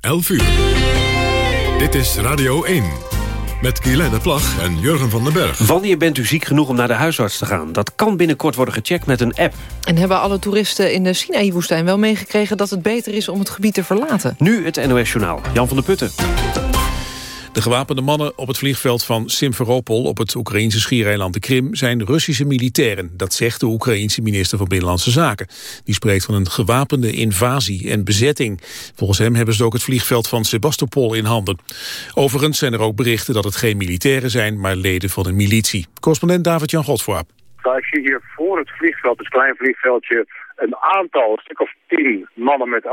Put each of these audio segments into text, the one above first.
11 uur. Dit is Radio 1. Met Guylaine Plag en Jurgen van den Berg. Wanneer bent u ziek genoeg om naar de huisarts te gaan? Dat kan binnenkort worden gecheckt met een app. En hebben alle toeristen in de Sinaï-woestijn wel meegekregen... dat het beter is om het gebied te verlaten? Nu het NOS Journaal. Jan van der Putten. De gewapende mannen op het vliegveld van Simferopol op het Oekraïnse schiereiland de Krim zijn Russische militairen. Dat zegt de Oekraïense minister van Binnenlandse Zaken. Die spreekt van een gewapende invasie en bezetting. Volgens hem hebben ze ook het vliegveld van Sebastopol in handen. Overigens zijn er ook berichten dat het geen militairen zijn, maar leden van een militie. Correspondent David-Jan Godfroap. Ik zie hier voor het vliegveld, het klein vliegveldje, een aantal, een stuk of tien mannen met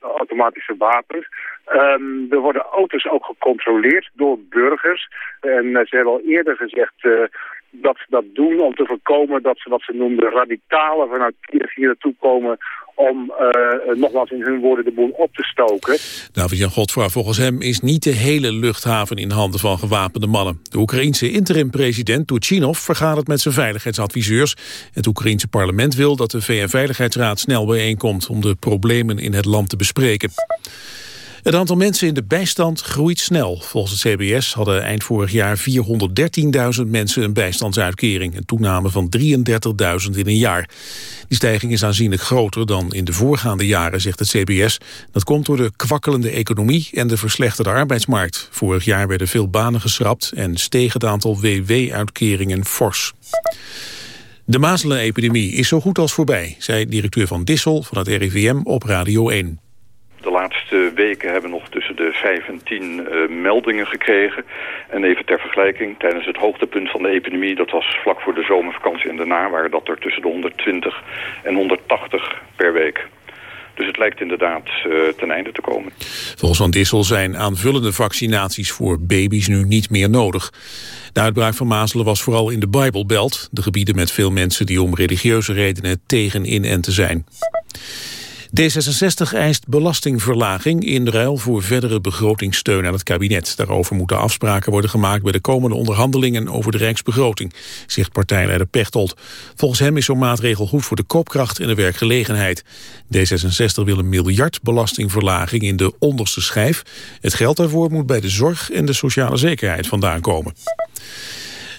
automatische wapens. Um, er worden auto's ook gecontroleerd door burgers. En uh, ze hebben al eerder gezegd uh, dat ze dat doen om te voorkomen dat ze wat ze noemden radicalen vanuit Kiev hier naartoe komen om uh, nogmaals in hun woorden de boel op te stoken. David-Jan Godfra, volgens hem is niet de hele luchthaven in handen van gewapende mannen. De Oekraïense interim-president Turchinov vergadert met zijn veiligheidsadviseurs. Het Oekraïense parlement wil dat de VN-veiligheidsraad snel bijeenkomt om de problemen in het land te bespreken. Het aantal mensen in de bijstand groeit snel. Volgens het CBS hadden eind vorig jaar 413.000 mensen een bijstandsuitkering. Een toename van 33.000 in een jaar. Die stijging is aanzienlijk groter dan in de voorgaande jaren, zegt het CBS. Dat komt door de kwakkelende economie en de verslechterde arbeidsmarkt. Vorig jaar werden veel banen geschrapt en steeg het aantal WW-uitkeringen fors. De mazelenepidemie is zo goed als voorbij, zei directeur van Dissel van het RIVM op Radio 1 de laatste weken hebben we nog tussen de 5 en 10 uh, meldingen gekregen. En even ter vergelijking, tijdens het hoogtepunt van de epidemie... dat was vlak voor de zomervakantie en daarna... waren dat er tussen de 120 en 180 per week. Dus het lijkt inderdaad uh, ten einde te komen. Volgens Van Dissel zijn aanvullende vaccinaties voor baby's nu niet meer nodig. De uitbraak van mazelen was vooral in de Bijbelbelt... de gebieden met veel mensen die om religieuze redenen tegen inenten zijn. D66 eist belastingverlaging in ruil voor verdere begrotingssteun aan het kabinet. Daarover moeten afspraken worden gemaakt bij de komende onderhandelingen over de Rijksbegroting, zegt partijleider Pechtold. Volgens hem is zo'n maatregel goed voor de koopkracht en de werkgelegenheid. D66 wil een miljard belastingverlaging in de onderste schijf. Het geld daarvoor moet bij de zorg en de sociale zekerheid vandaan komen.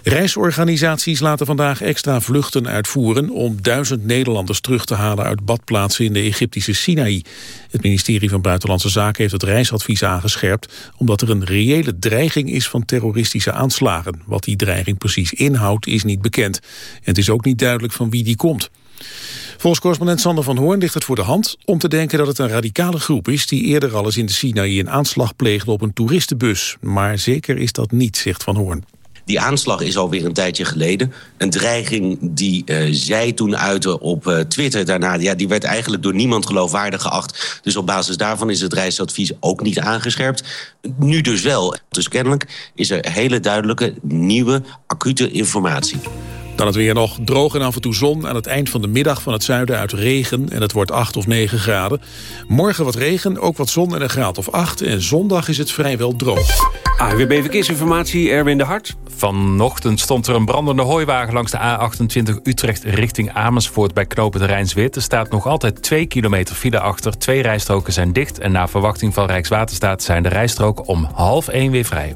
Reisorganisaties laten vandaag extra vluchten uitvoeren... om duizend Nederlanders terug te halen uit badplaatsen in de Egyptische Sinaï. Het ministerie van Buitenlandse Zaken heeft het reisadvies aangescherpt... omdat er een reële dreiging is van terroristische aanslagen. Wat die dreiging precies inhoudt is niet bekend. En het is ook niet duidelijk van wie die komt. Volgens correspondent Sander van Hoorn ligt het voor de hand om te denken dat het een radicale groep is die eerder al eens in de Sinaï een aanslag pleegde op een toeristenbus. Maar zeker is dat niet, zegt Van Hoorn. Die aanslag is alweer een tijdje geleden. Een dreiging die uh, zij toen uitte op uh, Twitter daarna... Ja, die werd eigenlijk door niemand geloofwaardig geacht. Dus op basis daarvan is het reisadvies ook niet aangescherpt. Nu dus wel. Dus kennelijk is er hele duidelijke, nieuwe, acute informatie. Dan het weer nog droog en af en toe zon. Aan het eind van de middag van het zuiden uit regen. En het wordt 8 of 9 graden. Morgen wat regen, ook wat zon en een graad of 8. En zondag is het vrijwel droog. AWB Verkeersinformatie, Erwin de Hart. Vanochtend stond er een brandende hooiwagen langs de A28 Utrecht richting Amersfoort bij knopen de Rijnswit. Er staat nog altijd 2 kilometer file achter. Twee rijstroken zijn dicht en na verwachting van Rijkswaterstaat zijn de rijstroken om half 1 weer vrij.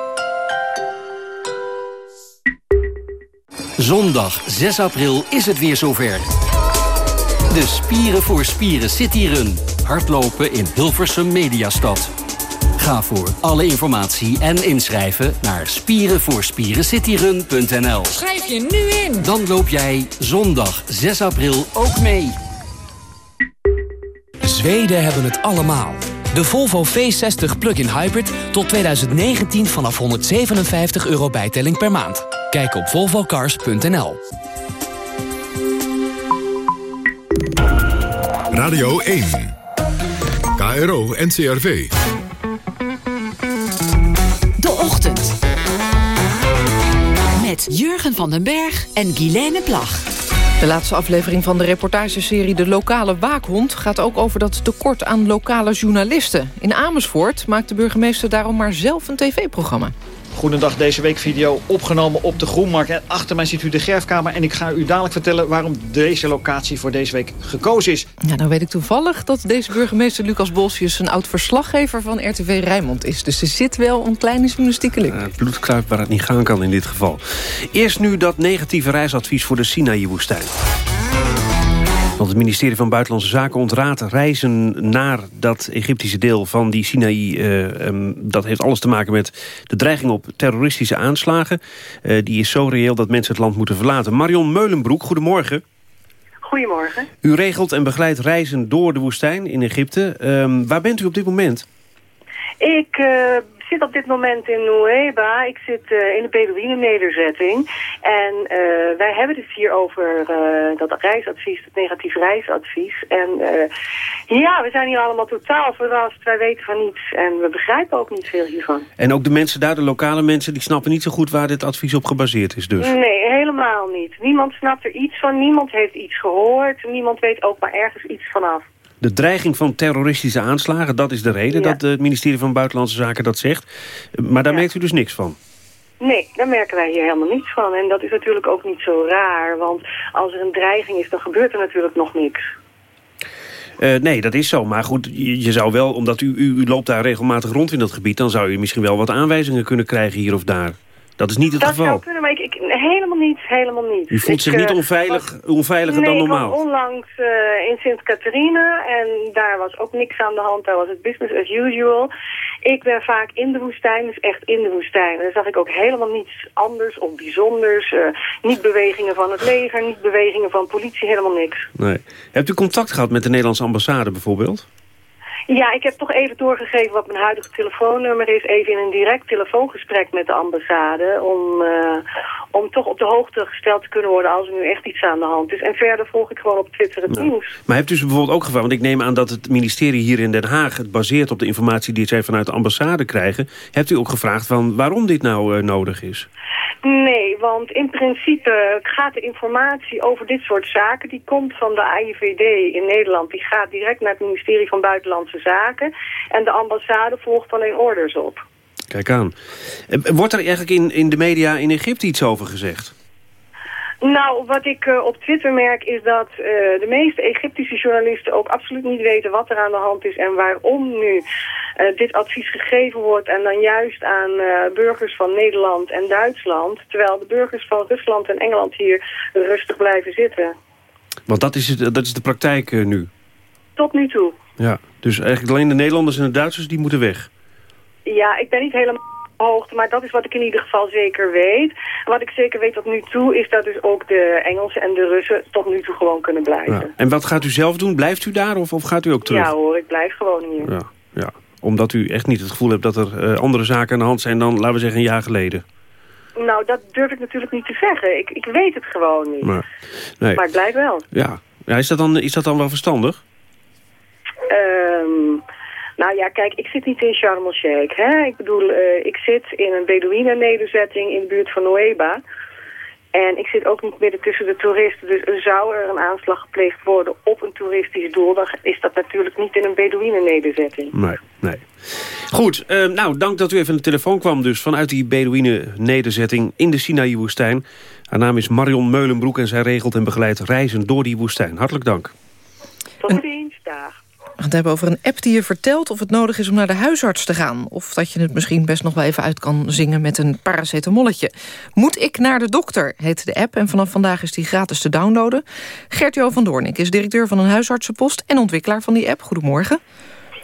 Zondag 6 april is het weer zover. De Spieren voor Spieren City Run. Hardlopen in Hilversum Mediastad. Ga voor alle informatie en inschrijven naar spierenvoorspierencityrun.nl. Schrijf je nu in. Dan loop jij zondag 6 april ook mee. Zweden hebben het allemaal. De Volvo V60 Plug-in Hybrid tot 2019 vanaf 157 euro bijtelling per maand. Kijk op volvocars.nl. Radio 1. KRO NCRV. De Ochtend. Met Jurgen van den Berg en Guilaine Plag. De laatste aflevering van de reportageserie De Lokale Waakhond... gaat ook over dat tekort aan lokale journalisten. In Amersfoort maakt de burgemeester daarom maar zelf een tv-programma. Goedendag, deze week video opgenomen op de Groenmarkt. En achter mij ziet u de Gerfkamer en ik ga u dadelijk vertellen... waarom deze locatie voor deze week gekozen is. Ja, nou weet ik toevallig dat deze burgemeester Lucas Bolsius... een oud verslaggever van RTV Rijnmond is. Dus er zit wel een kleine journalistieke link. Uh, bloedkruip waar het niet gaan kan in dit geval. Eerst nu dat negatieve reisadvies voor de Sinaï-woestijn. Want het ministerie van Buitenlandse Zaken ontraadt reizen naar dat Egyptische deel van die Sinaï. Uh, um, dat heeft alles te maken met de dreiging op terroristische aanslagen. Uh, die is zo reëel dat mensen het land moeten verlaten. Marion Meulenbroek, goedemorgen. Goedemorgen. U regelt en begeleidt reizen door de woestijn in Egypte. Um, waar bent u op dit moment? Ik uh, zit op dit moment in Nueva. Ik zit uh, in de Bedouinen-nederzetting. En uh, wij hebben het hier over uh, dat reisadvies, het negatief reisadvies. En ja, we zijn hier allemaal totaal verrast. Wij weten van niets en we begrijpen ook niet veel hiervan. En ook de mensen daar, de lokale mensen, die snappen niet zo goed waar dit advies op gebaseerd is dus? Nee, helemaal niet. Niemand snapt er iets van, niemand heeft iets gehoord. Niemand weet ook maar ergens iets vanaf. De dreiging van terroristische aanslagen, dat is de reden ja. dat het ministerie van Buitenlandse Zaken dat zegt. Maar daar ja. merkt u dus niks van? Nee, daar merken wij hier helemaal niets van. En dat is natuurlijk ook niet zo raar, want als er een dreiging is, dan gebeurt er natuurlijk nog niks. Uh, nee, dat is zo. Maar goed, je, je zou wel, omdat u, u, u loopt daar regelmatig rond in dat gebied... dan zou u misschien wel wat aanwijzingen kunnen krijgen hier of daar. Dat is niet het dat geval. Dat zou kunnen, maar ik, ik, helemaal niet, helemaal niet. U voelt ik, zich niet onveilig, was, onveiliger nee, dan normaal? Nee, onlangs uh, in Sint-Catharina en daar was ook niks aan de hand. Daar was het business as usual. Ik ben vaak in de woestijn, dus echt in de woestijn. En daar zag ik ook helemaal niets anders of bijzonders. Uh, niet bewegingen van het leger, niet bewegingen van politie, helemaal niks. Nee. Hebt u contact gehad met de Nederlandse ambassade bijvoorbeeld? Ja, ik heb toch even doorgegeven wat mijn huidige telefoonnummer is. Even in een direct telefoongesprek met de ambassade. Om, uh, om toch op de hoogte gesteld te kunnen worden als er nu echt iets aan de hand is. En verder volg ik gewoon op Twitter het nou, nieuws. Maar hebt u ze bijvoorbeeld ook gevraagd? Want ik neem aan dat het ministerie hier in Den Haag het baseert op de informatie die zij vanuit de ambassade krijgen. Hebt u ook gevraagd van waarom dit nou uh, nodig is? Nee, want in principe gaat de informatie over dit soort zaken... die komt van de AIVD in Nederland. Die gaat direct naar het ministerie van Buitenlandse Zaken. En de ambassade volgt alleen orders op. Kijk aan. Wordt er eigenlijk in, in de media in Egypte iets over gezegd? Nou, wat ik uh, op Twitter merk is dat uh, de meeste Egyptische journalisten ook absoluut niet weten wat er aan de hand is en waarom nu uh, dit advies gegeven wordt en dan juist aan burgers van Nederland en Duitsland, terwijl de burgers van Rusland en Engeland hier rustig blijven zitten. Want dat is, het, dat is de praktijk nu? Tot nu toe. Ja, dus eigenlijk alleen de Nederlanders en de Duitsers die moeten weg? Ja, ik ben niet helemaal hoogte, maar dat is wat ik in ieder geval zeker weet. Wat ik zeker weet tot nu toe is dat dus ook de Engelsen en de Russen tot nu toe gewoon kunnen blijven. Ja. En wat gaat u zelf doen? Blijft u daar of, of gaat u ook terug? Ja hoor, ik blijf gewoon hier. Ja, ja. Omdat u echt niet het gevoel hebt dat er uh, andere zaken aan de hand zijn dan, laten we zeggen, een jaar geleden. Nou, dat durf ik natuurlijk niet te zeggen. Ik, ik weet het gewoon niet. Maar, nee. maar ik blijf wel. Ja, ja is, dat dan, is dat dan wel verstandig? Um, nou ja, kijk, ik zit niet in Sharm el-Sheikh. Hè? Ik bedoel, uh, ik zit in een Bedouinen-nederzetting in de buurt van Nueva. En ik zit ook niet midden tussen de toeristen. Dus zou er een aanslag gepleegd worden op een toeristisch doel... dan is dat natuurlijk niet in een Bedouinen-nederzetting. Nee, nee. Goed, uh, nou, dank dat u even aan de telefoon kwam dus... vanuit die Bedouinen-nederzetting in de Sinaï-woestijn. Haar naam is Marion Meulenbroek en zij regelt en begeleidt reizen door die woestijn. Hartelijk dank. Tot ziens, dag. We gaan het hebben over een app die je vertelt of het nodig is om naar de huisarts te gaan. Of dat je het misschien best nog wel even uit kan zingen met een paracetamolletje. Moet ik naar de dokter, heet de app. En vanaf vandaag is die gratis te downloaden. Gert-Jo van Doornik is directeur van een huisartsenpost en ontwikkelaar van die app. Goedemorgen.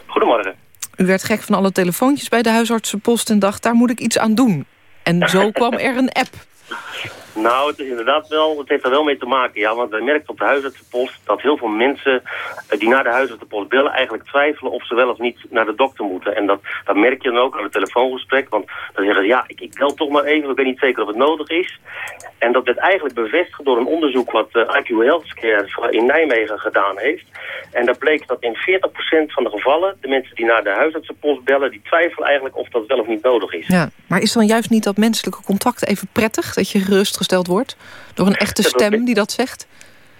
Goedemorgen. U werd gek van alle telefoontjes bij de huisartsenpost en dacht, daar moet ik iets aan doen. En zo kwam er een app. Nou, het is inderdaad wel, het heeft er wel mee te maken, ja. Want wij merken op de huisartsenpost dat heel veel mensen eh, die naar de huisartsenpost bellen eigenlijk twijfelen of ze wel of niet naar de dokter moeten. En dat, dat merk je dan ook aan het telefoongesprek, want dan zeggen ze ja, ik, ik bel toch maar even, ik weet niet zeker of het nodig is. En dat werd eigenlijk bevestigd door een onderzoek wat uh, IQ Healthcare in Nijmegen gedaan heeft. En daar bleek dat in 40% van de gevallen, de mensen die naar de huisartsenpost bellen, die twijfelen eigenlijk of dat wel of niet nodig is. Ja, maar is dan juist niet dat menselijke contact even prettig, dat je wordt door een echte stem die dat zegt?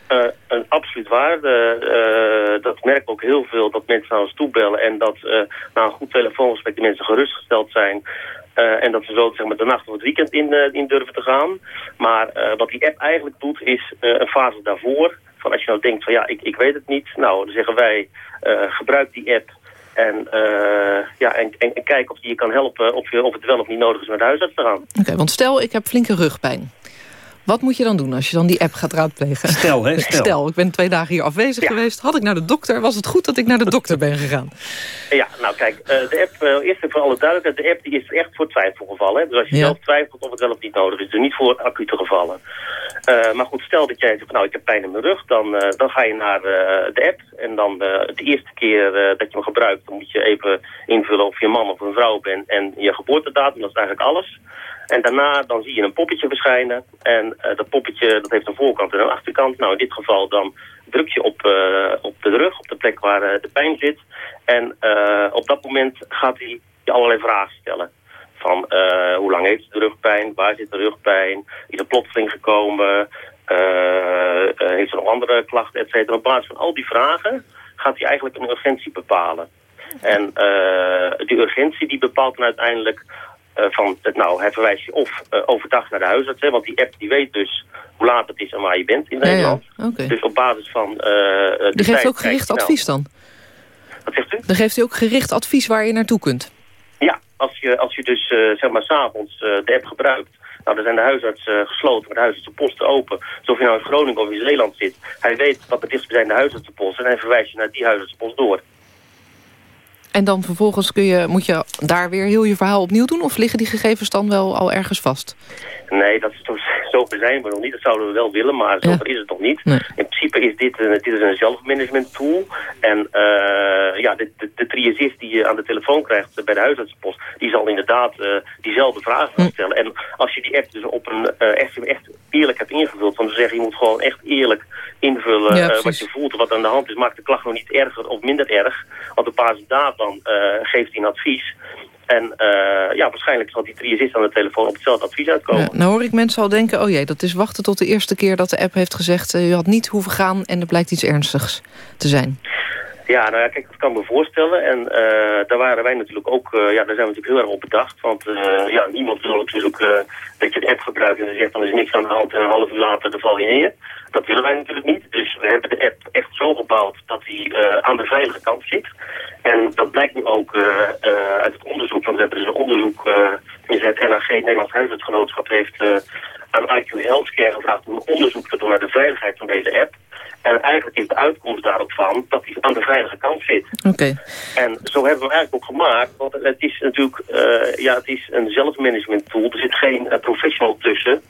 Uh, een absoluut waar. Uh, dat merk ook heel veel dat mensen naar ons toe bellen en dat uh, na een goed telefoongesprek de mensen gerustgesteld zijn. en dat ze zo zeg maar, de nacht of het weekend in, in durven te gaan. Maar wat die app eigenlijk doet is een fase daarvoor. Van als je nou denkt van ja, ik, ik weet het niet. Nou, dan zeggen wij gebruik die app en, ja, en, en, en, kijk of die je kan helpen of, je, of het wel of niet nodig is naar de huisarts te gaan. Oké, want stel ik heb flinke rugpijn. Wat moet je dan doen als je dan die app gaat raadplegen? Stel, hè? Stel. Stel ik ben twee dagen hier afwezig geweest. Had ik naar de dokter? Was het goed dat ik naar de dokter ben gegaan? Ja, nou kijk, de app, uh, eerst even voor alle duidelijkheid. De app die is echt voor twijfelgevallen. Dus als je zelf twijfelt of het wel of niet nodig is. Dus niet voor acute gevallen. Uh, maar goed, stel dat jij zegt, nou ik heb pijn in mijn rug. Dan, uh, dan ga je naar de app. En dan de eerste keer dat je hem gebruikt, dan moet je even invullen of je een man of een vrouw bent. En je geboortedatum, dat is eigenlijk alles. En daarna dan zie je een poppetje verschijnen. En uh, dat poppetje dat heeft een voorkant en een achterkant. Nou, in dit geval dan druk je op, uh, op de rug, op de plek waar uh, de pijn zit. En op dat moment gaat hij je allerlei vragen stellen. Van hoe lang heeft de rugpijn, waar zit de rugpijn, is er plotseling gekomen, heeft ze nog andere klachten, et cetera. Op basis van al die vragen gaat hij eigenlijk een urgentie bepalen. En die urgentie die bepaalt dan uiteindelijk uh, van, nou, hij verwijst je of uh, overdag naar de huisarts. Hè, want die app die weet dus hoe laat het is en waar je bent in Nederland. Ja, ja. Okay. Dus op basis van... Uh, die geeft ook gericht advies dan? Wat zegt u? Dan geeft hij ook gericht advies waar je naartoe kunt? Ja, als je, als je dus zeg maar s'avonds de app gebruikt... Nou, dan zijn de huisartsen gesloten, maar de huisartsenposten open. Dus of je nou in Groningen of in Zeeland zit... hij weet wat de dichtstbijzijnde huisartsenpost... en hij verwijst je naar die huisartsenpost door. En dan vervolgens kun je, moet je daar weer heel je verhaal opnieuw doen? Of liggen die gegevens dan wel al ergens vast? Nee, dat is toch, zover zijn we nog niet. Dat zouden we wel willen, maar zover ja. is het nog niet. Nee. In principe is dit, dit is een zelfmanagement tool. En uh, ja, de, de, de triagist die je aan de telefoon krijgt bij de huisartsenpost... die zal inderdaad uh, diezelfde vragen gaan stellen. En als je die app dus op een echt, echt eerlijk hebt ingevuld... want ze zeggen je moet gewoon echt eerlijk invullen ja, wat je voelt... wat aan de hand is, maakt de klacht nog niet erger of minder erg. Want op basis daarvan geeft hij een advies... En uh, ja, waarschijnlijk zal die triagist aan de telefoon op hetzelfde advies uitkomen. Ja, nou hoor ik mensen al denken, oh jee, dat is wachten tot de eerste keer dat de app heeft gezegd... Uh, u had niet hoeven gaan en er blijkt iets ernstigs te zijn. Ja, nou ja, kijk, dat kan me voorstellen. En uh, daar waren wij natuurlijk ook, uh, ja, daar zijn we natuurlijk heel erg op bedacht. Want uh, ja, niemand wil natuurlijk dat je de app gebruikt en dan zegt dan is niks aan de hand en een half uur later dan val je neer. Dat willen wij natuurlijk niet. Dus we hebben de app echt zo gebouwd dat hij aan de veilige kant zit. En dat blijkt nu ook uit het onderzoek, want we hebben dus een onderzoek, het NAG, Nederlands Huisartsgenootschap, heeft aan IQ Healthcare gevraagd om een onderzoek te doen naar de veiligheid van deze app. En eigenlijk is de uitkomst daarop van dat hij aan de veilige kant zit. Oké. Okay. En zo hebben we hem eigenlijk ook gemaakt. Want het is natuurlijk uh, ja, het is een zelfmanagement tool. Er zit geen uh, professional tussen.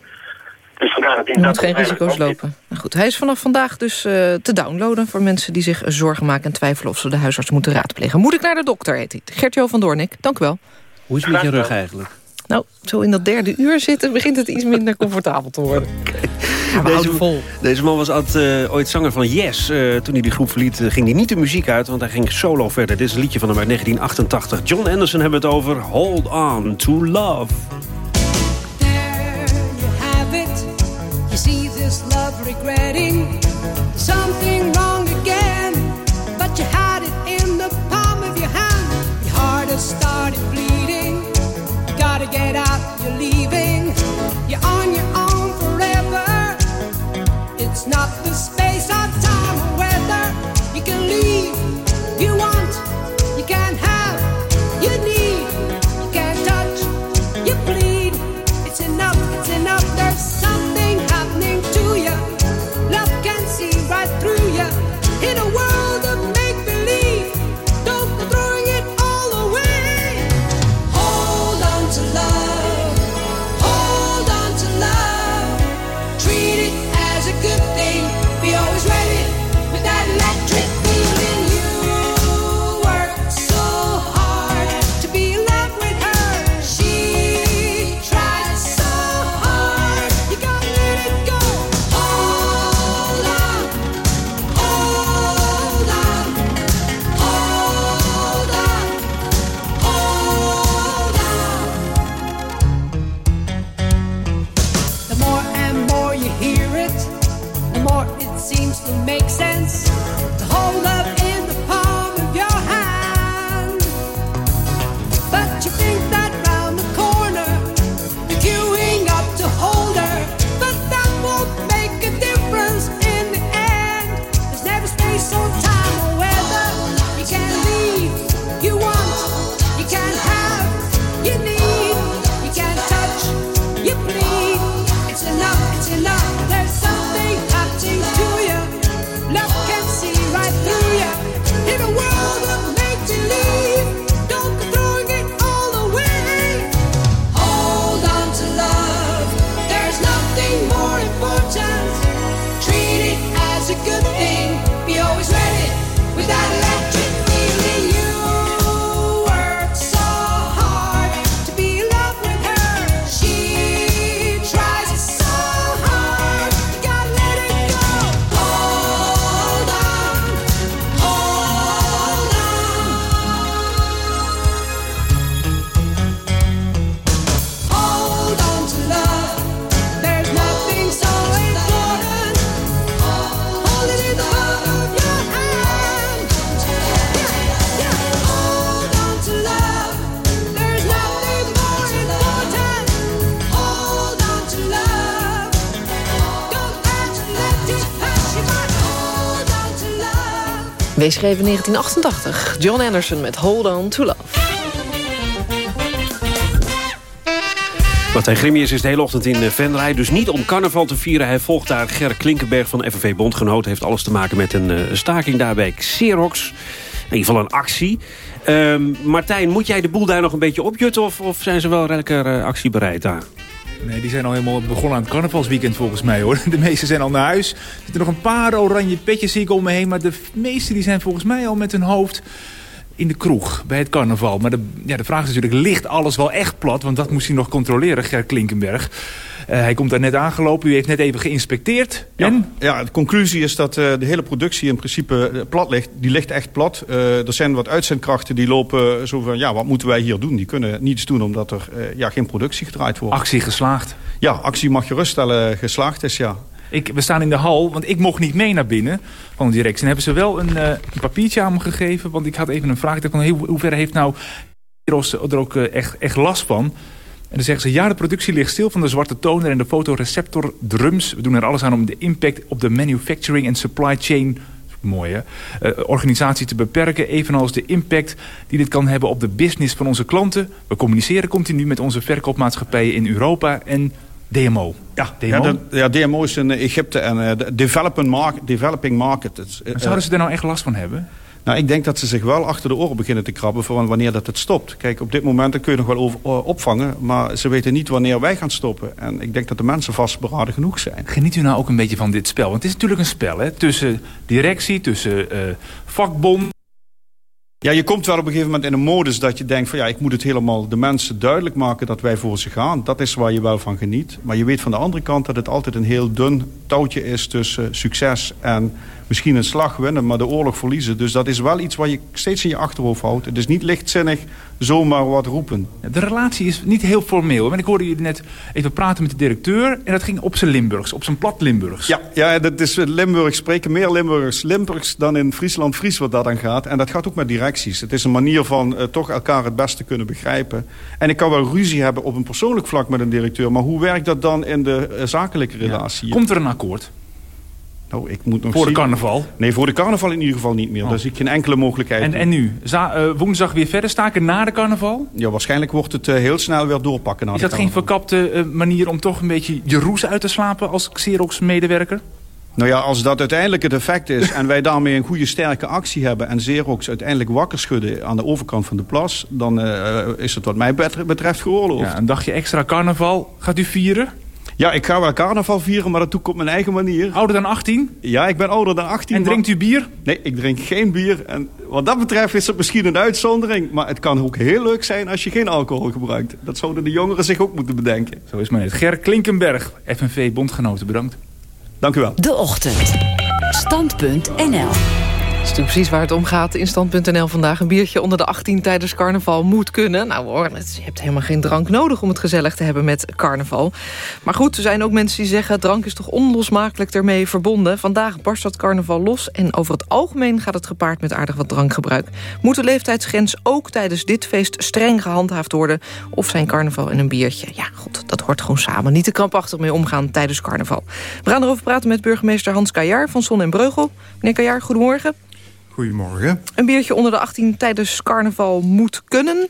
Dus vandaar dat Je moet geen risico's lopen. Nou goed, hij is vanaf vandaag dus uh, te downloaden... voor mensen die zich zorgen maken en twijfelen... of ze de huisarts moeten raadplegen. Moet ik naar de dokter, heet hij. Gert-Jo van Doornik, dank u wel. Hoe is het met je rug eigenlijk? Nou, zo in dat derde uur zitten begint het iets minder comfortabel te worden. deze, vol. deze man was altijd, uh, ooit zanger van Yes. Uh, toen hij die groep verliet, uh, ging hij niet de muziek uit... want hij ging solo verder. Dit is een liedje van hem uit 1988. John Anderson hebben het over Hold On To Love. There you have it. You see this love regretting something wrong again. But you had it in the palm of your hand. Your heart has started bleeding. gotta get out, you're leaving. Not the space or time or weather. You can leave, you want, Wees geschreven 1988. John Anderson met Hold On To Love. Martijn Grimius is de hele ochtend in eh, Venray. Dus niet om carnaval te vieren. Hij volgt daar Ger Klinkenberg van FNV Bondgenoot. Heeft alles te maken met een staking daar bij Xerox. In ieder geval een actie. Uh, Martijn, moet jij de boel daar nog een beetje opjutten... of, of zijn ze wel lekker uh, actiebereid daar? Nee, die zijn al helemaal begonnen aan het carnavalsweekend volgens mij hoor. De meeste zijn al naar huis. Er zitten nog een paar oranje petjes ik om me heen. Maar de meeste die zijn volgens mij al met hun hoofd in de kroeg bij het carnaval. Maar de, ja, de vraag is natuurlijk, ligt alles wel echt plat? Want dat moest hij nog controleren, Ger Klinkenberg. Uh, hij komt daar net aangelopen, u heeft net even geïnspecteerd. Ja, en? ja de conclusie is dat uh, de hele productie in principe plat ligt. Die ligt echt plat. Er zijn wat uitzendkrachten die lopen zo van... ja, wat moeten wij hier doen? Die kunnen niets doen omdat er ja, geen productie gedraaid wordt. Actie geslaagd? Ja, actie mag geruststellen geslaagd is, ja. Ik, we staan in de hal, want ik mocht niet mee naar binnen van de directie. En hebben ze wel een, uh, een papiertje aan me gegeven. Want ik had even een vraag. Van, hoe, hoe ver heeft nou Eros er ook uh, echt, echt last van? En dan zeggen ze, ja, de productie ligt stil van de zwarte toner en de fotoreceptor drums. We doen er alles aan om de impact op de manufacturing en supply chain mooi hè, uh, organisatie te beperken. Evenals de impact die dit kan hebben op de business van onze klanten. We communiceren continu met onze verkoopmaatschappijen in Europa en DMO. Ja, DMO, ja, de, ja, DMO is in Egypte en uh, de developing market. Developing market is, uh, zouden ze er nou echt last van hebben? Nou, ik denk dat ze zich wel achter de oren beginnen te krabben van wanneer dat het stopt. Kijk, op dit moment kun je nog wel over, uh, opvangen, maar ze weten niet wanneer wij gaan stoppen. En ik denk dat de mensen vastberaden genoeg zijn. Geniet u nou ook een beetje van dit spel? Want het is natuurlijk een spel, hè? Tussen directie, tussen vakbond. Ja, je komt wel op een gegeven moment in een modus dat je denkt van ja, ik moet het helemaal de mensen duidelijk maken dat wij voor ze gaan. Dat is waar je wel van geniet. Maar je weet van de andere kant dat het altijd een heel dun touwtje is tussen succes en misschien een slag winnen, maar de oorlog verliezen. Dus dat is wel iets wat je steeds in je achterhoofd houdt. Het is niet lichtzinnig zomaar wat roepen. De relatie is niet heel formeel. Want ik hoorde jullie net even praten met de directeur... en dat ging op zijn Limburgs, op zijn plat Limburgs. Ja, ja dat is Limburgs spreken meer Limburgers Limburgs dan in Friesland Fries wat dat aan gaat. En dat gaat ook met directies. Het is een manier van uh, toch elkaar het beste kunnen begrijpen. En ik kan wel ruzie hebben op een persoonlijk vlak met een directeur... maar hoe werkt dat dan in de uh, zakelijke relatie? Ja. Komt er een akkoord? Nou, ik moet nog voor zien. de carnaval? Nee, voor de carnaval in ieder geval niet meer. Oh. Daar zie ik geen enkele mogelijkheid. En, en nu? Za uh, woensdag weer verder staken na de carnaval? Ja, waarschijnlijk wordt het uh, heel snel weer doorpakken. Na Is dat carnaval. geen verkapte uh, manier om toch een beetje je roes uit te slapen als Xerox-medewerker? Nou ja, als dat uiteindelijk het effect is en wij daarmee een goede sterke actie hebben... en Xerox uiteindelijk wakker schudden aan de overkant van de plas... dan is het wat mij betreft geoorloofd. Ja, een dagje extra carnaval. Gaat u vieren? Ja, ik ga wel carnaval vieren, maar dat doe ik op mijn eigen manier. Ouder dan 18? Ja, ik ben ouder dan 18. En drinkt u bier? Nee, ik drink geen bier. En wat dat betreft is het misschien een uitzondering. Maar het kan ook heel leuk zijn als je geen alcohol gebruikt. Dat zouden de jongeren zich ook moeten bedenken. Zo is maar net. Ger Klinkenberg, FNV Bondgenoten, bedankt. Dank u wel. De Ochtend. Stand.nl dat is natuurlijk precies waar het om gaat. In stand.nl vandaag een biertje onder de 18 tijdens carnaval moet kunnen. Nou hoor, je hebt helemaal geen drank nodig om het gezellig te hebben met carnaval. Maar goed, er zijn ook mensen die zeggen... drank is toch onlosmakelijk ermee verbonden. Vandaag barst dat carnaval los en over het algemeen gaat het gepaard met aardig wat drankgebruik. Moet de leeftijdsgrens ook tijdens dit feest streng gehandhaafd worden? Of zijn carnaval en een biertje? Ja, goed, dat hoort gewoon samen. Niet te krampachtig mee omgaan tijdens carnaval. We gaan erover praten met burgemeester Hans Kajar van Zon en Breugel. Meneer Kajar, goedemorgen. Goedemorgen. Een biertje onder de 18 tijdens carnaval moet kunnen.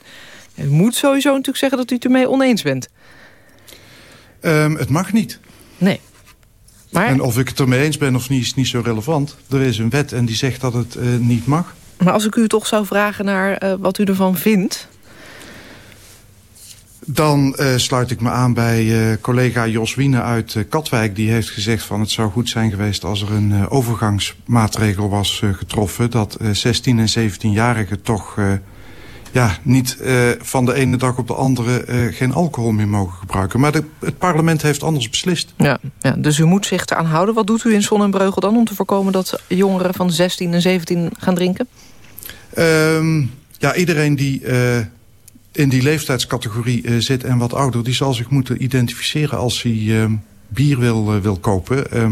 U moet sowieso natuurlijk zeggen dat u het ermee oneens bent. Um, het mag niet. Nee. Maar... En of ik het ermee eens ben of niet, is niet zo relevant. Er is een wet en die zegt dat het uh, niet mag. Maar als ik u toch zou vragen naar uh, wat u ervan vindt... Dan uh, sluit ik me aan bij uh, collega Jos Wiene uit uh, Katwijk. Die heeft gezegd van het zou goed zijn geweest als er een overgangsmaatregel was getroffen. Dat 16 en 17-jarigen toch ja, niet van de ene dag op de andere geen alcohol meer mogen gebruiken. Maar de, het parlement heeft anders beslist. Ja, ja, dus u moet zich eraan houden. Wat doet u in Zon en Breugel dan om te voorkomen dat jongeren van 16 en 17 gaan drinken? Um, ja, iedereen die in die leeftijdscategorie uh, zit en wat ouder... die zal zich moeten identificeren als hij uh, bier wil, uh, wil kopen. Uh,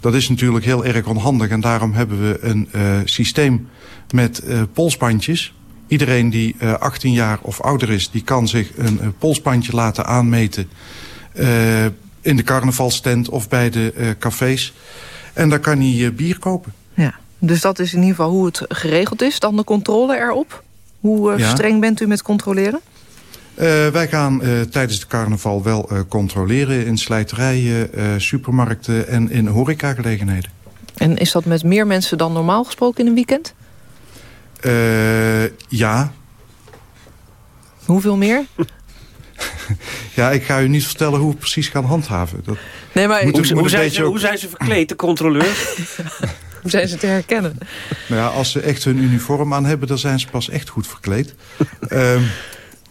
dat is natuurlijk heel erg onhandig en daarom hebben we een systeem met polsbandjes. Iedereen die 18 jaar of ouder is, die kan zich een polsbandje laten aanmeten... in de carnavalstent of bij de cafés. En dan kan hij bier kopen. Ja. Dus dat is in ieder geval hoe het geregeld is. Dan de controle erop. Hoe uh, Ja. streng bent u met controleren? Eh, wij gaan eh, tijdens de carnaval wel eh, controleren in slijterijen, eh, supermarkten en in horecagelegenheden. En is dat met meer mensen dan normaal gesproken in een weekend? Eh, ja. Hoeveel meer? ja, ik ga u niet vertellen hoe we precies gaan handhaven. Dat Nee, maar moet- Hoe, moet hoe een zijn ze, ook- hoe zijn ze verkleed, de controleurs? Hoe zijn ze te herkennen? Nou ja, als ze echt hun uniform aan hebben, dan zijn ze pas echt goed verkleed. Ehm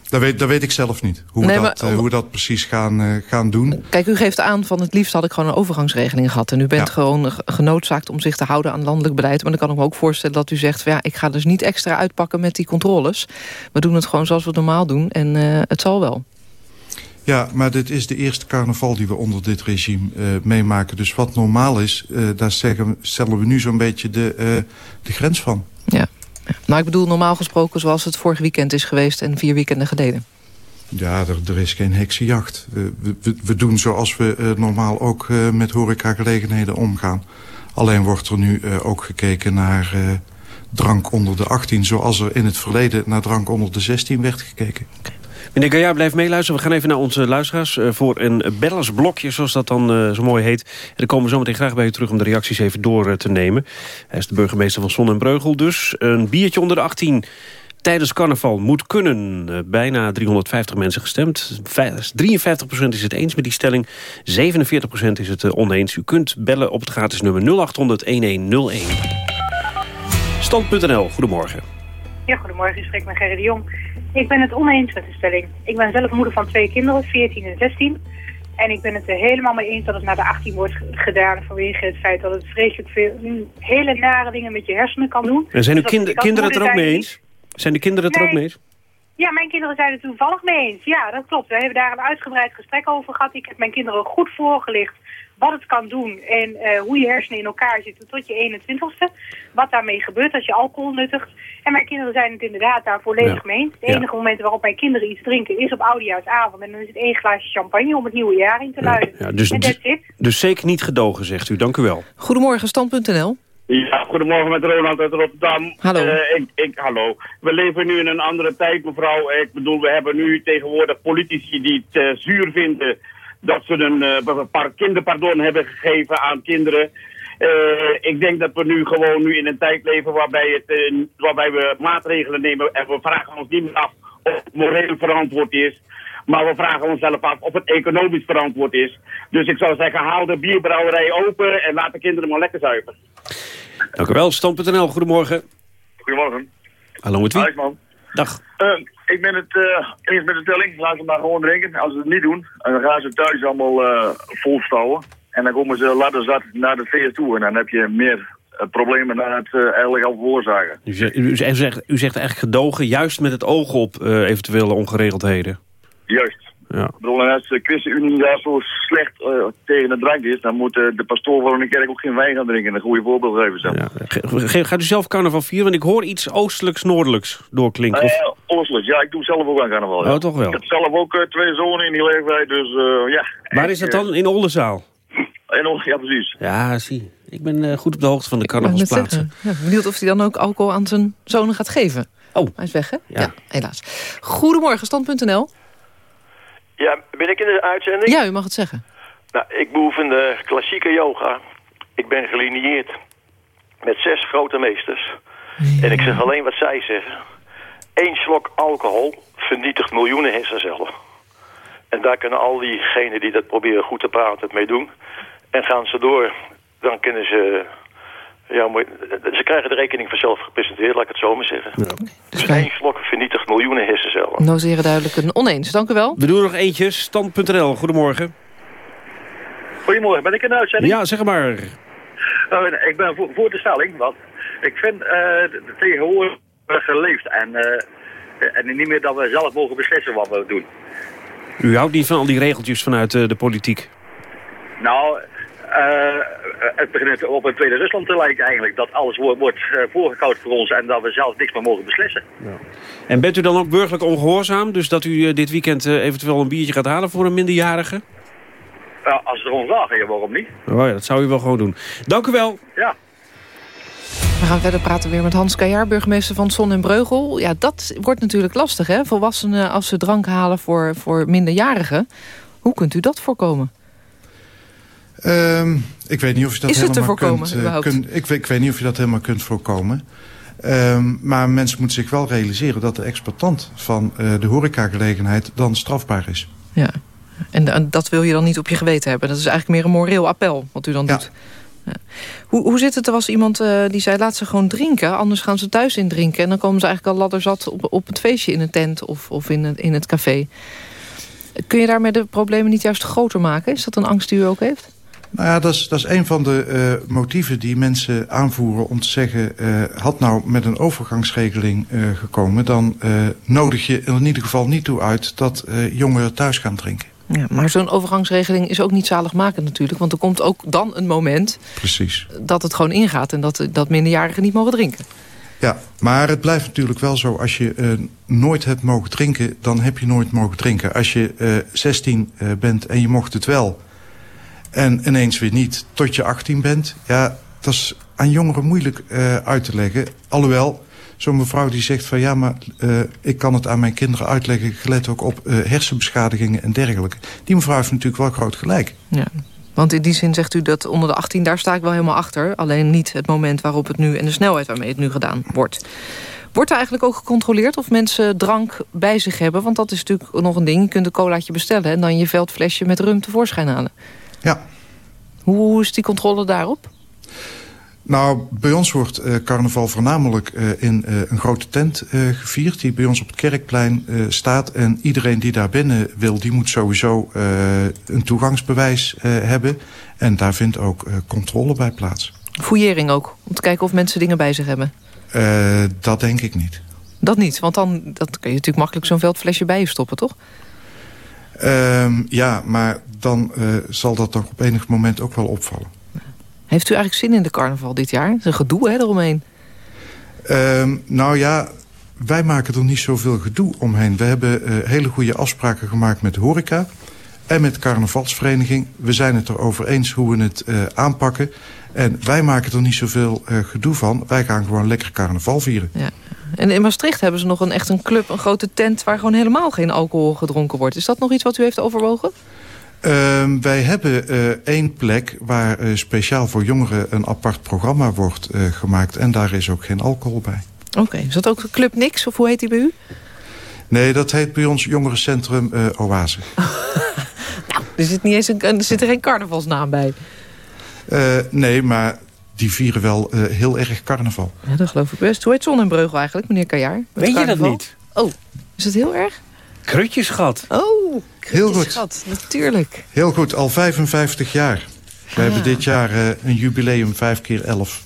dat, weet, dat weet ik zelf niet, hoe, Nee, dat, maar- eh, hoe we dat precies gaan, eh, gaan doen. Kijk, u geeft aan van het liefst had ik gewoon een overgangsregeling gehad. En u bent gewoon genoodzaakt om zich te houden aan landelijk beleid. Maar dan kan ik me ook voorstellen dat u zegt... Van, ja, ik ga dus niet extra uitpakken met die controles. We doen het gewoon zoals we het normaal doen. En eh, het zal wel. Ja, maar dit is de eerste carnaval die we onder dit regime eh, meemaken. Dus wat normaal is, eh, daar zeggen, stellen we nu zo'n beetje de, eh, de grens van. Ja. Nou, ik bedoel normaal gesproken zoals het vorig weekend is geweest... en vier weekenden geleden. Ja, er, er is geen heksenjacht. We, we, we doen zoals we normaal ook met horecagelegenheden omgaan. Alleen wordt er nu ook gekeken naar drank onder de 18... zoals er in het verleden naar drank onder de 16 werd gekeken. Meneer Gaillard, blijf meeluisteren. We gaan even naar onze luisteraars eh, voor een bellersblokje, zoals dat dan eh, zo mooi heet. En dan komen we zo meteen graag bij u terug om de reacties even door eh, te nemen. Hij is de burgemeester van Zon en Breugel dus. Een biertje onder de 18 tijdens carnaval moet kunnen. Eh, bijna 350 mensen gestemd. Vij- 53% is het eens met die stelling. 47% is het eh, oneens. U kunt bellen op het gratis nummer 0800-1101. Stand.nl, goedemorgen. Ja, goedemorgen. Ik spreek met Gerrit de Jong. Ik ben het oneens met de stelling. Ik ben zelf moeder van twee kinderen, 14 en 16. En ik ben het er helemaal mee eens dat het naar de 18 wordt gedaan... vanwege het feit dat het vreselijk veel mm, hele nare dingen met je hersenen kan doen. En zijn uw Dus kind- kinderen het er ook mee eens? Zijn de kinderen het er ook mee eens? Ja, mijn kinderen zijn het toevallig mee eens. Ja, dat klopt. We hebben daar een uitgebreid gesprek over gehad. Ik heb mijn kinderen goed voorgelicht wat het kan doen en eh, hoe je hersenen in elkaar zitten tot je 21ste. Wat daarmee gebeurt als je alcohol nuttigt. En mijn kinderen zijn het inderdaad daar volledig Ja. mee eens. Ja. enige momenten waarop mijn kinderen iets drinken is op oudejaarsavond. En dan is het één glaasje champagne om het nieuwe jaar in te luiden. Ja, dus, en that's it. dus zeker niet gedogen, zegt u. Dank u wel. Goedemorgen, stand.nl. Ja, goedemorgen met Ronald uit Rotterdam. Hallo. Eh, ik, ik, hallo. We leven nu in een andere tijd, mevrouw. Ik bedoel, we hebben nu tegenwoordig politici die het eh, zuur vinden dat ze een eh, paar kinderpardon hebben gegeven aan kinderen. Eh, ik denk dat we nu gewoon nu in een tijd leven waarbij, het, eh, waarbij we maatregelen nemen en we vragen ons niet meer af of het moreel verantwoord is. Maar we vragen onszelf af of het economisch verantwoord is. Dus ik zou zeggen, haal de bierbrouwerij open en laat de kinderen maar lekker zuipen. Dank u wel. Stand.nl, goedemorgen. Goedemorgen. Hallo met wie? Dag. Eh, ik ben het eh, eens met de stelling. Laat ze maar gewoon drinken. Als ze het niet doen, dan gaan ze thuis allemaal eh volstouwen. En dan komen ze ladder zat naar de feest toe. En dan heb je meer eh, problemen dan het eh, eigenlijk al veroorzaken. U zegt, u, zegt, u zegt eigenlijk gedogen, juist met het oog op eh, eventuele ongeregeldheden. Juist. Ja. Ik bedoel, en als de ChristenUnie daar zo slecht eh, tegen de drank is... dan moet eh, de pastoor van een kerk ook geen wijn gaan drinken. en Een goede voorbeeld geven. Zeg. Ge- ge- Gaat u zelf carnaval vieren? Want ik hoor iets oostelijks-noordelijks doorklinken. Of- Eh, Oostelijk, ja, ik doe zelf ook aan carnaval. ja. Oh, toch wel. Ik heb zelf ook eh, twee zonen in die leeftijd, dus eh, ja. Waar is dat dan? In Oldenzaal? En, nog- ja, precies. Ja, zie. Ik ben eh, goed op de hoogte van de carnavalsplaatsen. Ja, benieuwd of hij dan ook alcohol aan zijn zonen gaat geven. Oh. Hij is weg, hè? Ja. helaas. Goedemorgen, stand.nl. Ja, ben ik in de uitzending? Ja, u mag het zeggen. Nou, ik beoefen de klassieke yoga. Ik ben gelinieerd met zes grote meesters. En ik zeg alleen wat zij zeggen. Eén slok alcohol vernietigt miljoenen hersencellen. En daar kunnen al diegenen die dat proberen goed te praten het mee doen. En gaan ze door, dan kunnen ze... Ja, maar ze krijgen de rekening vanzelf gepresenteerd, laat ik het zo maar zeggen. Dus één slok vernietigt miljoenen hersencellen. Nozeren duidelijk een oneens. Dank u wel. We doen er nog eentje. Stand.nl, goedemorgen. Goedemorgen, ben ik in de uitzending? Ja, zeg maar. Oh, ik ben voor, voor de stelling, want ik vind eh, de- de tegenwoordig geleefd en, eh, en niet meer dat we zelf mogen beslissen wat we doen. U houdt niet van al die regeltjes vanuit eh, de politiek. Nou, eh, het begint op een tweede Rusland te lijken eigenlijk. Dat alles wordt, wordt eh, voorgekoud voor ons en dat we zelf niks meer mogen beslissen. En bent u dan ook burgerlijk ongehoorzaam? Dus dat u eh, dit weekend eventueel een biertje gaat halen voor een minderjarige? Ja, als het erom vragen, ja, waarom niet? Oh ja, dat zou u wel gewoon doen. Dank u wel. Ja. We gaan verder praten weer met Hans Kajaar, burgemeester van Zon en Breugel. Ja, dat wordt natuurlijk lastig, hè? Volwassenen als ze drank halen voor, voor minderjarigen. Hoe kunt u dat voorkomen? Um, ik weet niet of je dat Is het helemaal te voorkomen, kunt, uh, kunt, ik, ik, weet niet of je dat helemaal kunt voorkomen. Um, maar mensen moeten zich wel realiseren dat de exploitant van uh, de horecagelegenheid dan strafbaar is. Ja, en, en, dat wil je dan niet op je geweten hebben. Dat is eigenlijk meer een moreel appel wat u dan ja. doet. Ja. Hoe, hoe zit het? Er was iemand uh, die zei, laat ze gewoon drinken. Anders gaan ze thuis in drinken. En dan komen ze eigenlijk al ladderzat op, op het feestje in een tent of, of in, het, in het café. Kun je daarmee de problemen niet juist groter maken? Is dat een angst die u ook heeft? Nou ja, dat is, dat is een van de uh, motieven die mensen aanvoeren om te zeggen... Uh, had nou met een overgangsregeling uh, gekomen... dan nodig je in ieder geval niet toe uit dat jongeren thuis gaan drinken. Ja, maar zo'n overgangsregeling is ook niet zaligmakend natuurlijk. Want er komt ook dan een moment Precies. dat het gewoon ingaat... en dat, dat minderjarigen niet mogen drinken. Ja, maar het blijft natuurlijk wel zo... als je uh, nooit hebt mogen drinken, dan heb je nooit mogen drinken. Als je uh, 16 uh, bent en je mocht het wel... en ineens weer niet tot je 18 bent... ja, dat is aan jongeren moeilijk uh, uit te leggen. Alhoewel, zo'n mevrouw die zegt van... ja, maar uh, ik kan het aan mijn kinderen uitleggen... gelet ook op uh, hersenbeschadigingen en dergelijke. Die mevrouw heeft natuurlijk wel groot gelijk. Ja. Want in die zin zegt u dat onder de 18, daar sta ik wel helemaal achter. Alleen niet het moment waarop het nu en de snelheid waarmee het nu gedaan wordt. Wordt er eigenlijk ook gecontroleerd of mensen drank bij zich hebben? Want dat is natuurlijk nog een ding. Je kunt een colaatje bestellen en dan je veldflesje met rum tevoorschijn halen. Ja. Hoe, is die controle daarop? Nou, bij ons wordt uh, carnaval voornamelijk uh, in uh, een grote tent gevierd... die bij ons op het Kerkplein staat. En iedereen die daar binnen wil, die moet sowieso een toegangsbewijs hebben. En daar vindt ook controle bij plaats. Fouillering ook, om te kijken of mensen dingen bij zich hebben? dat denk ik niet. Dat niet, want dan dat kun je natuurlijk makkelijk zo'n veldflesje bij je stoppen, toch? Ehm, ja, maar dan zal dat toch op enig moment ook wel opvallen. Heeft u eigenlijk zin in de carnaval dit jaar? Het is een gedoe hè, eromheen. Um, nou ja, wij maken er niet zoveel gedoe omheen. We hebben uh, hele goede afspraken gemaakt met de horeca en met de carnavalsvereniging. We zijn het erover eens hoe we het uh, aanpakken. En wij maken er niet zoveel uh, gedoe van. Wij gaan gewoon lekker carnaval vieren. Ja. En in Maastricht hebben ze nog een, echt een club, een grote tent... waar gewoon helemaal geen alcohol gedronken wordt. Is dat nog iets wat u heeft overwogen? Uh, wij hebben uh, één plek waar uh, speciaal voor jongeren een apart programma wordt uh, gemaakt. En daar is ook geen alcohol bij. Oké, okay. is dat ook Club Nix of hoe heet die bij u? Nee, dat heet bij ons jongerencentrum Oase. nou, er zit, niet eens een, er zit er geen carnavalsnaam bij. nee, maar die vieren wel heel erg carnaval. Ja, dat geloof ik best. Hoe heet Zon en Breugel eigenlijk, meneer Kajaar? Weet je dat niet? Oh, is dat heel erg? Krutjesgat. Oh, Heel goed. Schat, natuurlijk. Heel goed, al 55 jaar. We ah. hebben dit jaar uh, een jubileum 5 keer 11.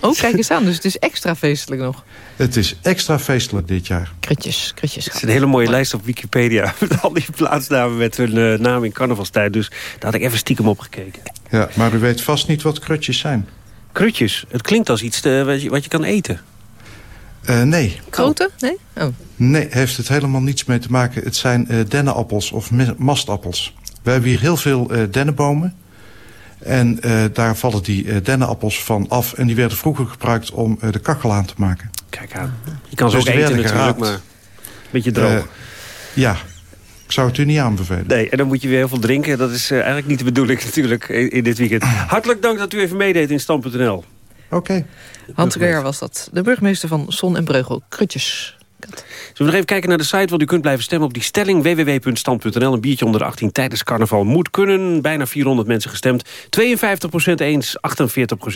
Oh, kijk eens aan. Dus het is extra feestelijk nog. Het is extra feestelijk dit jaar. Krutjes, krutjes. Het is een hele mooie lijst op Wikipedia. Met al die plaatsnamen met hun uh, naam in carnavalstijd. Dus daar had ik even stiekem op gekeken. Ja, maar u weet vast niet wat krutjes zijn. Krutjes? Het klinkt als iets te, wat, je, wat je kan eten. Uh, nee. Grote? Nee? Oh. Nee, heeft het helemaal niets mee te maken. Het zijn uh, dennenappels of mastappels. We hebben hier heel veel uh, dennenbomen. En uh, daar vallen die dennenappels van af. En die werden vroeger gebruikt om de kachel aan te maken. Kijk aan. Je kan ze dus ook eten natuurlijk, maar een beetje droog. ja, ik zou het u niet aanbevelen. Nee, en dan moet je weer heel veel drinken. Dat is eigenlijk niet de bedoeling natuurlijk in, in dit weekend. Hartelijk dank dat u even meedeed in Stand.nl. Oké. Okay. Hans Geer was dat. De burgemeester van Son en Breugel. Krutjes. Zullen we nog even kijken naar de site, want u kunt blijven stemmen op die stelling. www.stand.nl, een biertje onder de 18 tijdens carnaval moet kunnen. Bijna 400 mensen gestemd. 52% eens,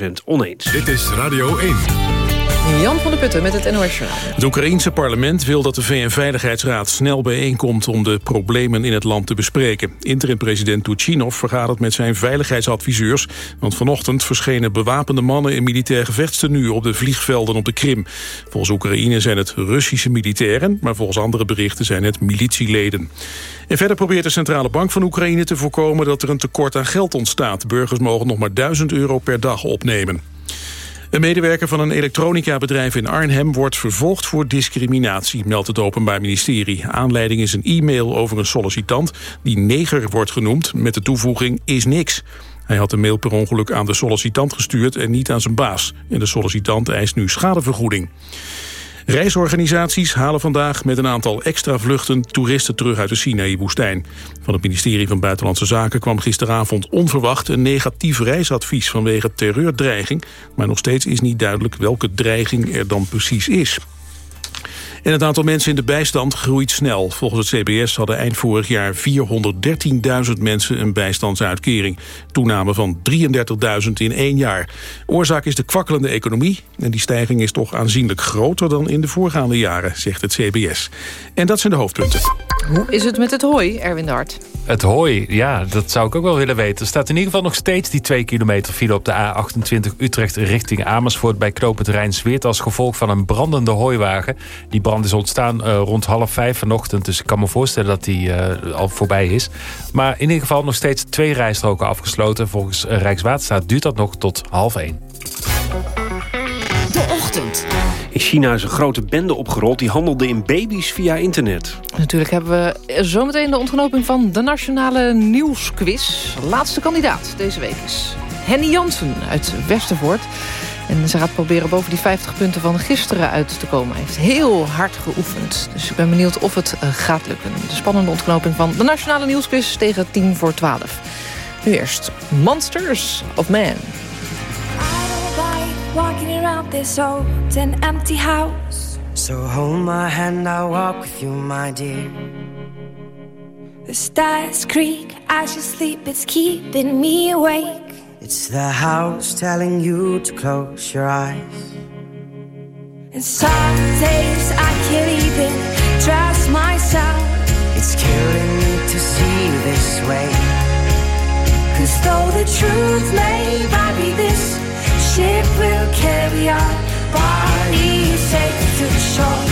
48% oneens. Dit is Radio 1. Jan van der Putten met het NOS Journaal. Het Oekraïense parlement wil dat de VN-veiligheidsraad snel bijeenkomt... om de problemen in het land te bespreken. Interim-president Tuchinov vergadert met zijn veiligheidsadviseurs... want vanochtend verschenen bewapende mannen in militair gevechtstenu... op de vliegvelden op de Krim. Volgens Oekraïne zijn het Russische militairen... maar volgens andere berichten zijn het militieleden. En verder probeert de Centrale Bank van Oekraïne te voorkomen... dat er een tekort aan geld ontstaat. Burgers mogen nog maar 1000 euro per dag opnemen. Een medewerker van een elektronica-bedrijf in Arnhem wordt vervolgd voor discriminatie, meldt het Openbaar Ministerie. Aanleiding is een e-mail over een sollicitant die neger wordt genoemd met de toevoeging is niks. Hij had de mail per ongeluk aan de sollicitant gestuurd en niet aan zijn baas. En de sollicitant eist nu schadevergoeding. Reisorganisaties halen vandaag met een aantal extra vluchten toeristen terug uit de Sinaï-woestijn. Van het ministerie van Buitenlandse Zaken kwam gisteravond onverwacht een negatief reisadvies vanwege terreurdreiging. Maar nog steeds is niet duidelijk welke dreiging er dan precies is. En het aantal mensen in de bijstand groeit snel. Volgens het CBS hadden eind vorig jaar 413.000 mensen een bijstandsuitkering. Toename van 33.000 in één jaar. Oorzaak is de kwakkelende economie. En die stijging is toch aanzienlijk groter dan in de voorgaande jaren, zegt het CBS. En dat zijn de hoofdpunten. Hoe is het met het hooi, Erwin de Hart? Het hooi, ja, dat zou ik ook wel willen weten. Er staat in ieder geval nog steeds die 2 kilometer file op de A28 Utrecht richting Amersfoort bij knooppunt Rijnsweert als gevolg van een brandende hooiwagen. Die brand is ontstaan uh, rond half vijf vanochtend, dus ik kan me voorstellen dat die uh, al voorbij is. Maar in ieder geval nog steeds twee rijstroken afgesloten. Volgens Rijkswaterstaat duurt dat nog tot half één. De ochtend. In China is een grote bende opgerold die handelde in baby's via internet. Natuurlijk hebben we zometeen de ontknoping van de Nationale Nieuwsquiz. Laatste kandidaat deze week is Henny Jansen uit Westervoort. En ze gaat proberen boven die 50 punten van gisteren uit te komen. Hij heeft heel hard geoefend. Dus ik ben benieuwd of het uh, gaat lukken. De spannende ontknoping van de Nationale Nieuwsquiz tegen 10 voor 12. Nu eerst Monsters of Man. walking around this old and empty house. So hold my hand, I'll walk with you, my dear. The stars creak as you sleep, it's keeping me awake. It's the house telling you to close your eyes. And some days I can't even trust myself. It's killing me to see you this way. Cause though the truth may vary, this ship will carry our bodies safe to shore.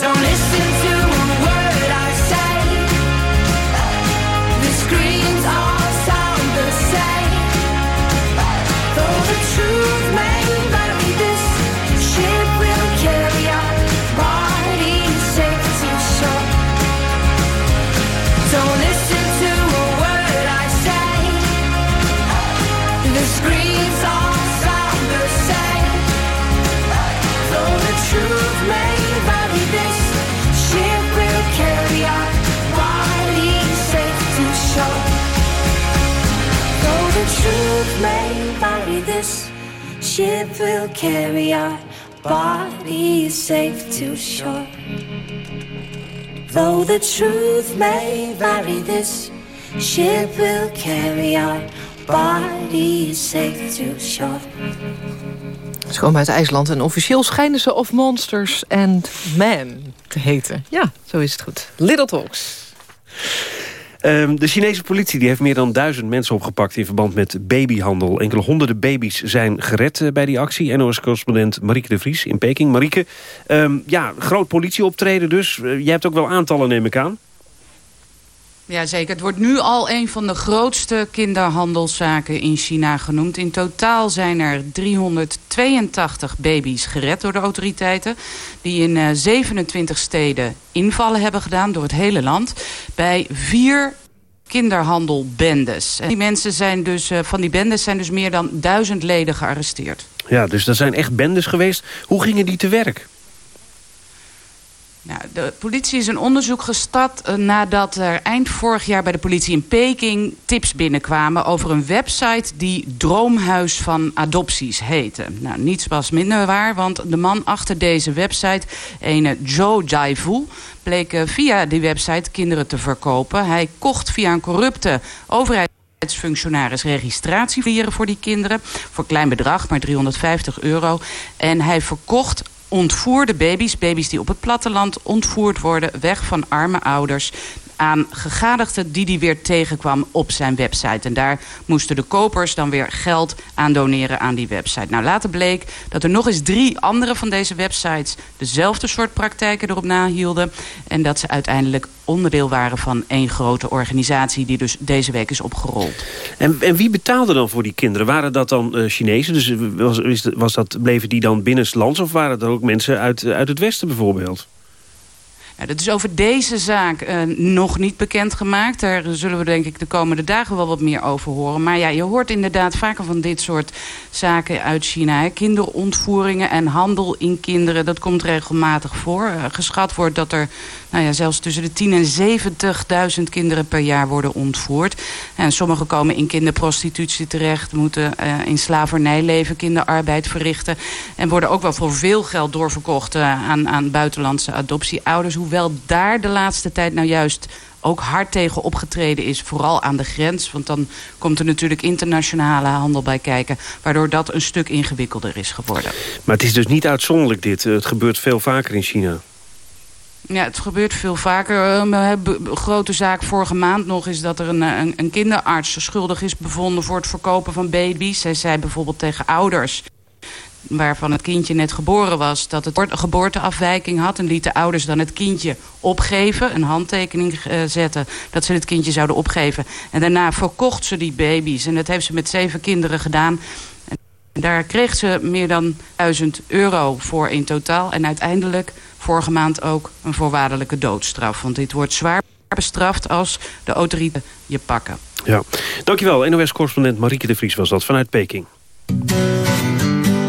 Don't listen may vary, this ship will carry our bodies safe to shore. Though the truth may vary, this ship will carry our bodies safe to shore. Schoon uit IJsland en officieel schijnen ze of Monsters and Men te heten. Ja, zo is het goed. Little Talks. Um, de Chinese politie die heeft meer dan duizend mensen opgepakt... in verband met babyhandel. Enkele honderden baby's zijn gered uh, bij die actie. NOS-correspondent Marieke de Vries in Peking. Marieke, um, ja, groot politieoptreden dus. Uh, jij hebt ook wel aantallen, neem ik aan. Ja, zeker. Het wordt nu al een van de grootste kinderhandelszaken in China genoemd. In totaal zijn er 382 baby's gered door de autoriteiten... die in uh, 27 steden invallen hebben gedaan door het hele land... bij vier kinderhandelbendes. En die mensen zijn dus, uh, van die bendes zijn dus meer dan duizend leden gearresteerd. Ja, dus dat zijn echt bendes geweest. Hoe gingen die te werk? Nou, de politie is een onderzoek gestart eh, nadat er eind vorig jaar bij de politie in Peking tips binnenkwamen over een website die Droomhuis van Adopties heette. Nou, niets was minder waar, want de man achter deze website, ene Joe Jaivu, bleek eh, via die website kinderen te verkopen. Hij kocht via een corrupte overheidsfunctionaris registratievieren voor die kinderen. Voor klein bedrag, maar 350 euro. En hij verkocht ontvoerde baby's, baby's die op het platteland ontvoerd worden, weg van arme ouders aan gegadigden die hij weer tegenkwam op zijn website. En daar moesten de kopers dan weer geld aan doneren aan die website. Nou, later bleek dat er nog eens drie andere van deze websites... dezelfde soort praktijken erop nahielden. En dat ze uiteindelijk onderdeel waren van één grote organisatie... die dus deze week is opgerold. En, en wie betaalde dan voor die kinderen? Waren dat dan uh, Chinezen? Dus was, is de- was dat, bleven die dan binnenlands? Of waren er ook mensen uit, uit het westen bijvoorbeeld? Dat is over deze zaak eh, nog niet bekendgemaakt. Daar zullen we denk ik de komende dagen wel wat meer over horen. Maar ja, je hoort inderdaad vaker van dit soort zaken uit China. Kinderontvoeringen en handel in kinderen, dat komt regelmatig voor. Eh, geschat wordt dat er nou ja, zelfs tussen de 10 en 70.000 kinderen per jaar worden ontvoerd. En sommigen komen in kinderprostitutie terecht, moeten eh, in slavernij leven, kinderarbeid verrichten. En worden ook wel voor veel geld doorverkocht eh, aan, aan buitenlandse adoptieouders. Hoewel daar de laatste tijd nou juist ook hard tegen opgetreden is. Vooral aan de grens, want dan komt er natuurlijk internationale handel bij kijken. Waardoor dat een stuk ingewikkelder is geworden. Maar het is dus niet uitzonderlijk dit. Het gebeurt veel vaker in China. Ja, het gebeurt veel vaker. Een uh, grote zaak vorige maand nog is dat er een, eh, een, een kinderarts schuldig is bevonden voor het verkopen van baby's. Zij zei bijvoorbeeld tegen ouders waarvan het kindje net geboren was... dat het een geboorteafwijking had en liet de ouders dan het kindje opgeven... een handtekening uh, zetten dat ze het kindje zouden opgeven. En daarna verkocht ze die baby's. En dat heeft ze met zeven kinderen gedaan. En daar kreeg ze meer dan 1000 euro voor in totaal. En uiteindelijk vorige maand ook een voorwaardelijke doodstraf. Want dit wordt zwaar bestraft als de autoriteiten je pakken. Ja, dankjewel. NOS-correspondent Marieke de Vries was dat vanuit Peking.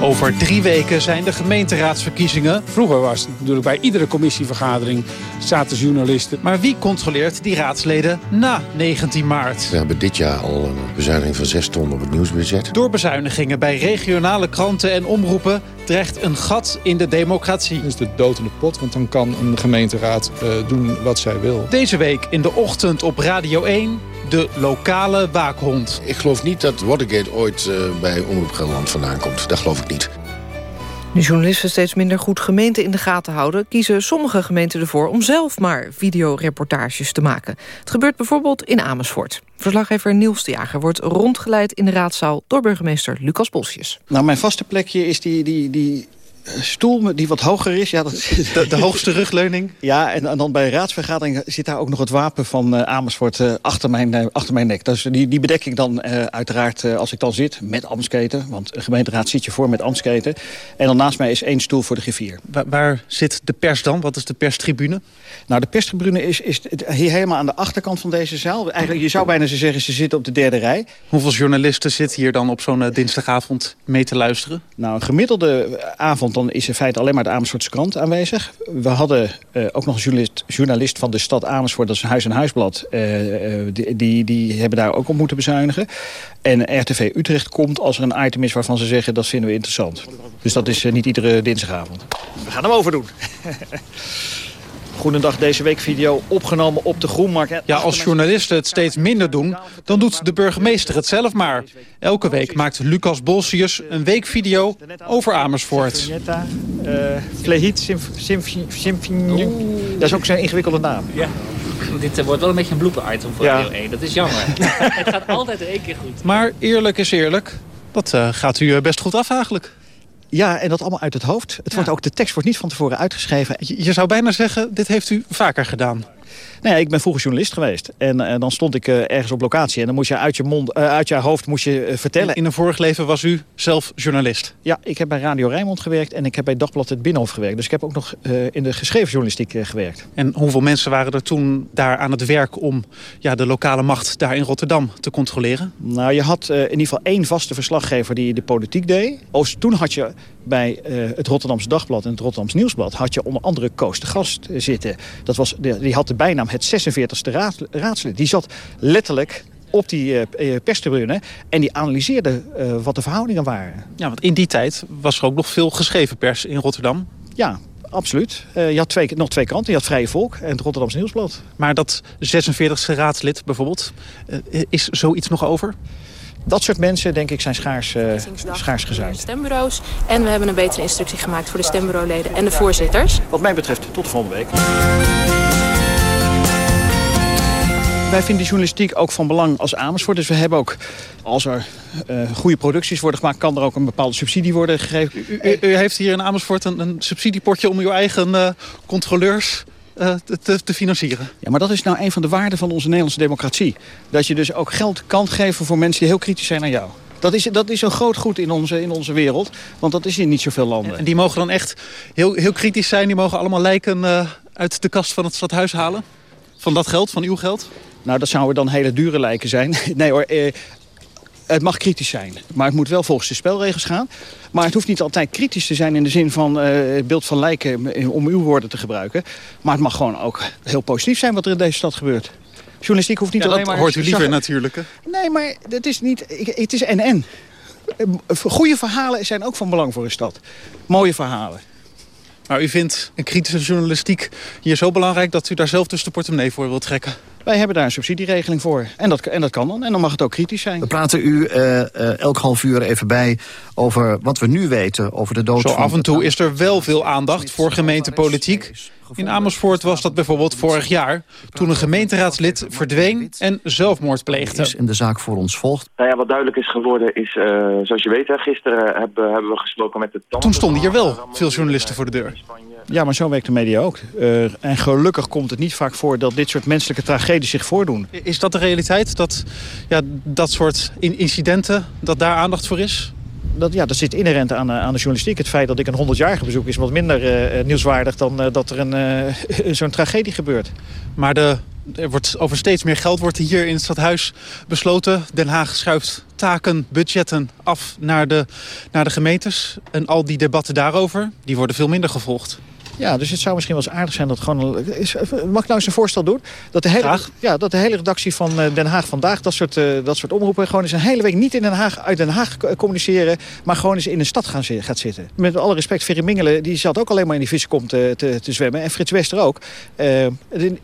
Over drie weken zijn de gemeenteraadsverkiezingen. Vroeger was het natuurlijk bij iedere commissievergadering zaten journalisten. Maar wie controleert die raadsleden na 19 maart? We hebben dit jaar al een bezuiniging van 6 ton op het nieuwsbudget. Door bezuinigingen bij regionale kranten en omroepen dreigt een gat in de democratie. Dat is de dood in de pot, want dan kan een gemeenteraad uh, doen wat zij wil. Deze week in de ochtend op Radio 1 de lokale waakhond. Ik geloof niet dat Watergate ooit uh, bij Omroep Gelderland vandaan komt. Dat geloof ik niet. Nu journalisten steeds minder goed gemeenten in de gaten houden... kiezen sommige gemeenten ervoor om zelf maar videoreportages te maken. Het gebeurt bijvoorbeeld in Amersfoort. Verslaggever Niels de Jager wordt rondgeleid in de raadzaal... door burgemeester Lucas Bosjes. Nou, mijn vaste plekje is die... die, die stoel die wat hoger is. Ja, dat, de, de hoogste rugleuning? Ja, en, en, dan bij raadsvergadering zit daar ook nog het wapen van uh, Amersfoort uh, achter, mijn, uh, achter mijn nek. Dus die, die bedek ik dan uiteraard als ik dan zit met ambtsketen. Want een gemeenteraad zit je voor met ambtsketen. En dan naast mij is één stoel voor de griffier. Waar, waar zit de pers dan? Wat is de perstribune? Nou, de perstribune is, is hier helemaal aan de achterkant van deze zaal. Eigenlijk, je zou bijna zo zeggen, ze zitten op de derde rij. Hoeveel journalisten zitten hier dan op zo'n dinsdagavond mee te luisteren? Nou, een gemiddelde avond dan is in feite alleen maar de Amersfoortse krant aanwezig. We hadden uh, ook nog een journalist, journalist van de stad Amersfoort, dat is een huis- en huisblad. Uh, uh, die, die, die hebben daar ook op moeten bezuinigen. En RTV Utrecht komt als er een item is waarvan ze zeggen dat vinden we interessant. Dus dat is niet iedere dinsdagavond. We gaan hem overdoen. Goedendag, deze week video opgenomen op de Groenmarkt. Ja, als journalisten het steeds minder doen, dan doet de burgemeester het zelf maar. Elke week maakt Lucas Bolsius een weekvideo over Amersfoort. Flehit Symphony. Dat is ook zijn ingewikkelde naam. Ja. Dit uh, wordt wel een beetje een blooper-item voor ja. Radio 1. Dat is jammer. het gaat altijd in één keer goed. Maar eerlijk is eerlijk, dat uh, gaat u best goed af eigenlijk. Ja, en dat allemaal uit het hoofd. Het ja. wordt ook, de tekst wordt niet van tevoren uitgeschreven. Je, je, zou bijna zeggen, dit heeft u vaker gedaan. Nee, ik ben vroeger journalist geweest. En eh, dan stond ik eh, ergens op locatie. En dan moest je uit je, mond, eh, uit je hoofd moest je, vertellen. In een vorig leven was u zelf journalist? Ja, ik heb bij Radio Rijnmond gewerkt. En ik heb bij Dagblad het Binnenhof gewerkt. Dus ik heb ook nog in de geschreven journalistiek gewerkt. En hoeveel mensen waren er toen daar aan het werk... om ja, de lokale macht daar in Rotterdam te controleren? Nou, je had in ieder geval één vaste verslaggever die de politiek deed. Oost, toen had je bij het Rotterdamse Dagblad en het Rotterdamse Nieuwsblad... had je onder andere Koos de Gast zitten. Dat was, de- die had de bijnaam het 46e raad, raadslid. Die zat letterlijk op die eh, eh, perstribune en die analyseerde eh, wat de verhoudingen waren. Ja, want in die tijd was er ook nog veel geschreven pers in Rotterdam. Ja, absoluut. Eh, je had twee, nog twee kranten. Je had Vrije Volk en het Rotterdamse Nieuwsblad. Maar dat 46e raadslid bijvoorbeeld, is zoiets nog over? Dat soort mensen, denk ik, zijn schaars, eh, schaars stembureaus. En we hebben een betere instructie gemaakt voor de stembureauleden en de voorzitters. Wat mij betreft, tot de volgende week. Wij vinden die journalistiek ook van belang als Amersfoort. Dus we hebben ook, als er eh, goede producties worden gemaakt... kan er ook een bepaalde subsidie worden gegeven. U, u- u heeft hier in Amersfoort een, een subsidiepotje om uw eigen eh, controleurs eh, te- te, financieren. Ja, maar dat is nou een van de waarden van onze Nederlandse democratie. Dat je dus ook geld kan geven voor mensen die heel kritisch zijn naar jou. Dat is, dat is een groot goed in onze, in onze wereld, want dat is in niet zoveel landen. En die mogen dan echt heel, heel kritisch zijn. Die mogen allemaal lijken uit de kast van het stadhuis halen. Van dat geld, van uw geld. Nou, dat zouden dan hele dure lijken zijn. Nee hoor, eh, het mag kritisch zijn. Maar het moet wel volgens de spelregels gaan. Maar het hoeft niet altijd kritisch te zijn in de zin van eh, het beeld van lijken... om uw woorden te gebruiken. Maar het mag gewoon ook heel positief zijn wat er in deze stad gebeurt. Journalistiek hoeft niet Ja, alleen dat maar... hoort u liever natuurlijk. hè? Nee, maar het is niet... Het is en-en. Eh, Goede verhalen zijn ook van belang voor een stad. Mooie verhalen. Maar u vindt een kritische journalistiek hier zo belangrijk... dat u daar zelf dus de portemonnee voor wilt trekken. Wij hebben daar een subsidieregeling voor. En dat, en dat kan dan. En dan mag het ook kritisch zijn. We praten u eh, eh, elk half uur even bij over wat we nu weten over de dood Zo van... af en toe is er wel veel aandacht voor gemeentepolitiek. In Amersfoort was dat bijvoorbeeld vorig jaar... toen een gemeenteraadslid verdween en zelfmoord pleegde. in de zaak voor ons volgt. Nou ja, wat duidelijk is geworden is, eh, zoals je weet, hè, gisteren hebben, hebben we gesproken met de Toen stonden hier wel veel journalisten voor de deur. Ja, maar zo werkt de media ook. Eh, en gelukkig komt het niet vaak voor dat dit soort menselijke tragedies zich voordoen. Is dat de realiteit? Dat ja, dat soort in- incidenten, dat daar aandacht voor is? Dat, ja, dat zit inherent aan, eh, aan de journalistiek. Het feit dat ik een 100-jarige bezoek is wat minder eh, nieuwswaardig dan dat er een, zo'n tragedie gebeurt. Maar de, er wordt over steeds meer geld wordt hier in het stadhuis besloten. Den Haag schuift taken, budgetten af naar de, naar de gemeentes. En al die debatten daarover, die worden veel minder gevolgd. Ja, dus het zou misschien wel eens aardig zijn dat gewoon... Is, mag ik nou eens een voorstel doen? Dat de hele, ja, dat de hele redactie van eh, Den Haag vandaag, dat soort, eh, dat soort omroepen... gewoon eens een hele week niet in Den Haag, uit Den Haag eh, communiceren... maar gewoon eens in de stad gaan, gaat zitten. Met alle respect, Ferry Mingelen die zat ook alleen maar in die vissenkom te, te, te zwemmen. En Frits Wester ook.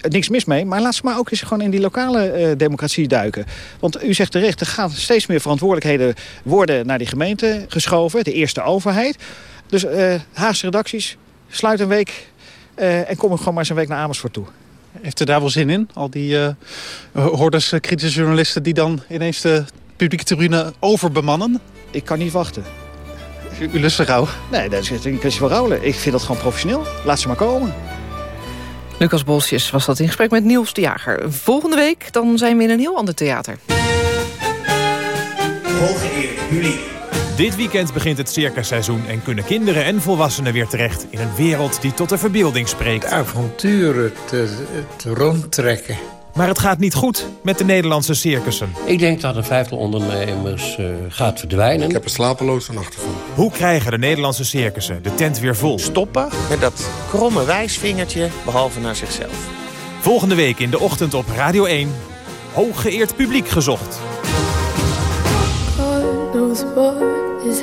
Niks mis mee, maar laat ze maar ook eens gewoon in die lokale democratie duiken. Want u zegt terecht, er gaan steeds meer verantwoordelijkheden worden naar die gemeente geschoven. De eerste overheid. Dus Haagse redacties, sluit een week eh, en kom gewoon maar eens een week naar Amersfoort toe. Heeft u daar wel zin in? Al die eh hordes eh, kritische journalisten die dan ineens de publieke tribune overbemannen? Ik kan niet wachten. U, u lust er gauw. Nee, dat is een kwestie van rouwen. Ik vind dat gewoon professioneel. Laat ze maar komen. Lucas Bolsjes was dat in gesprek met Niels de Jager. Volgende week dan zijn we in een heel ander theater. Hooggeëerde publiek. Dit weekend begint het circusseizoen en kunnen kinderen en volwassenen weer terecht in een wereld die tot de verbeelding spreekt. avonturen, het, het rondtrekken. Maar het gaat niet goed met de Nederlandse circussen. Ik denk dat een vijftal ondernemers eh, gaat verdwijnen. Ik heb een slapeloze nacht gevoeld. Hoe krijgen de Nederlandse circussen de tent weer vol? Stoppen met dat kromme wijsvingertje, behalve naar zichzelf. Volgende week in de ochtend op Radio 1. Hooggeëerd publiek gezocht. God knows what is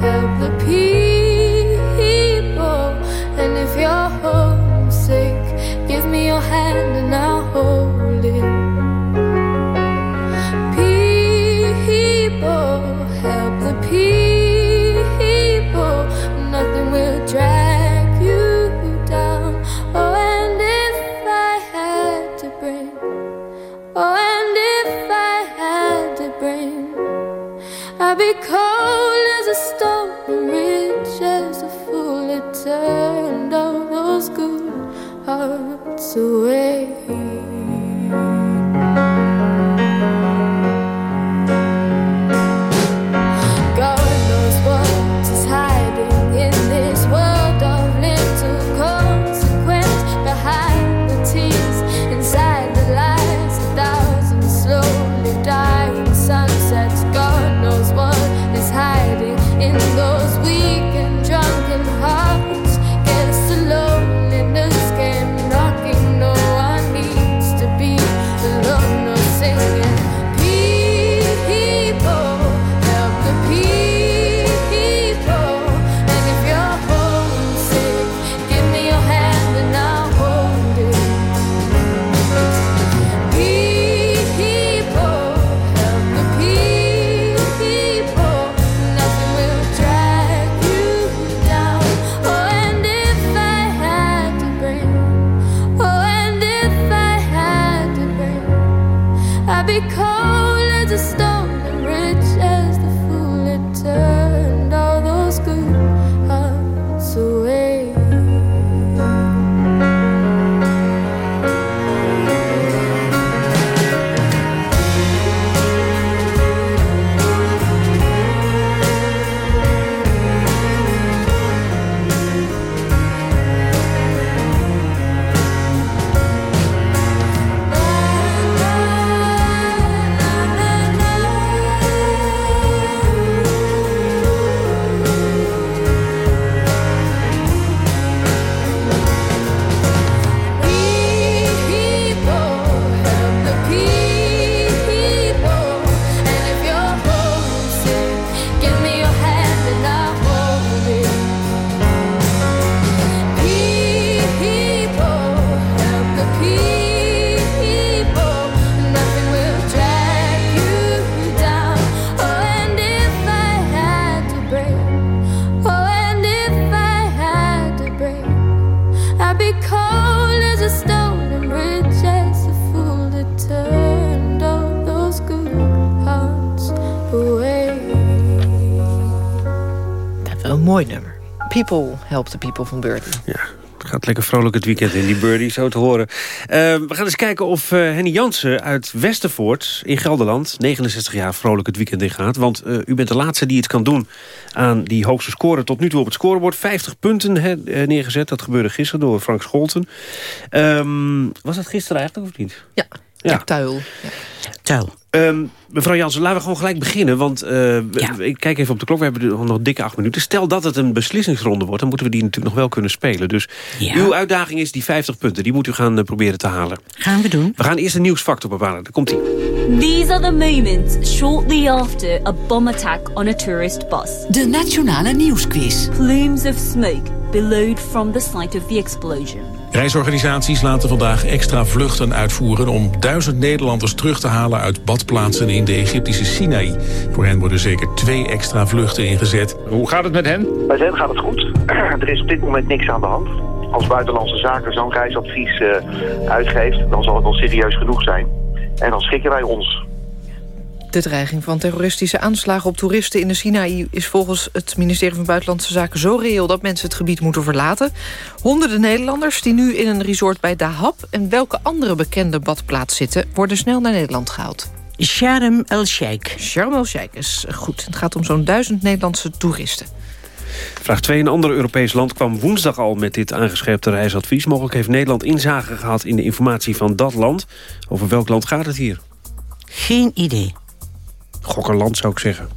help the people. And if you're homesick, give me your hand and I'll hold it. People, help the people. Nothing will drag you down. Oh, and if I had to bring, oh, and if I had to bring, I'd be a stone, rich as a fool. It turned all those good hearts away. Mooi nummer. People Help the People van Birdie. Ja, het gaat lekker vrolijk het weekend in die birdie, zo te horen. Eh, we gaan eens kijken of eh, Henny Jansen uit Westervoort in Gelderland... 69 jaar vrolijk het weekend ingaat. Want eh, u bent de laatste die het kan doen aan die hoogste score... tot nu toe op het scorebord. 50 punten hè, neergezet. Dat gebeurde gisteren door Frank Scholten. Ehm, was dat gisteren eigenlijk of niet? Ja, Ja. tuil. Tuil. Ehm, mevrouw Jansen, laten we gewoon gelijk beginnen. Want eh, ik kijk even op de klok, we hebben nog dikke acht minuten. Stel dat het een beslissingsronde wordt, dan moeten we die natuurlijk nog wel kunnen spelen. Dus uw uitdaging is die 50 punten. Die moet u gaan eh, proberen te halen. Gaan we doen. We gaan eerst een nieuwsfactor bepalen. Daar komt ie. These are the moments shortly after a bomb attack on a tourist bus. De Nationale Nieuwsquiz. Plumes of smoke billowed from the site of the explosion. Reisorganisaties laten vandaag extra vluchten uitvoeren... om duizend Nederlanders terug te halen uit badplaatsen in de Egyptische Sinaï. Voor hen worden zeker twee extra vluchten ingezet. Hoe gaat het met hen? Bij hen gaat het goed. er is op dit moment niks aan de hand. Als Buitenlandse Zaken zo'n reisadvies eh, uitgeeft, dan zal het wel serieus genoeg zijn. En dan schikken wij ons. De dreiging van terroristische aanslagen op toeristen in de Sinaï... is volgens het ministerie van Buitenlandse Zaken zo reëel... dat mensen het gebied moeten verlaten. Honderden Nederlanders die nu in een resort bij Dahab... en welke andere bekende badplaats zitten... worden snel naar Nederland gehaald. Sharm el-Sheikh. Sharm el-Sheikh is goed. Het gaat om zo'n duizend Nederlandse toeristen. Vraag 2. Een ander Europees land kwam woensdag al met dit aangescherpte reisadvies. Mogelijk heeft Nederland inzage gehad in de informatie van dat land. Over welk land gaat het hier? Geen idee. Gokkerland zou ik zeggen.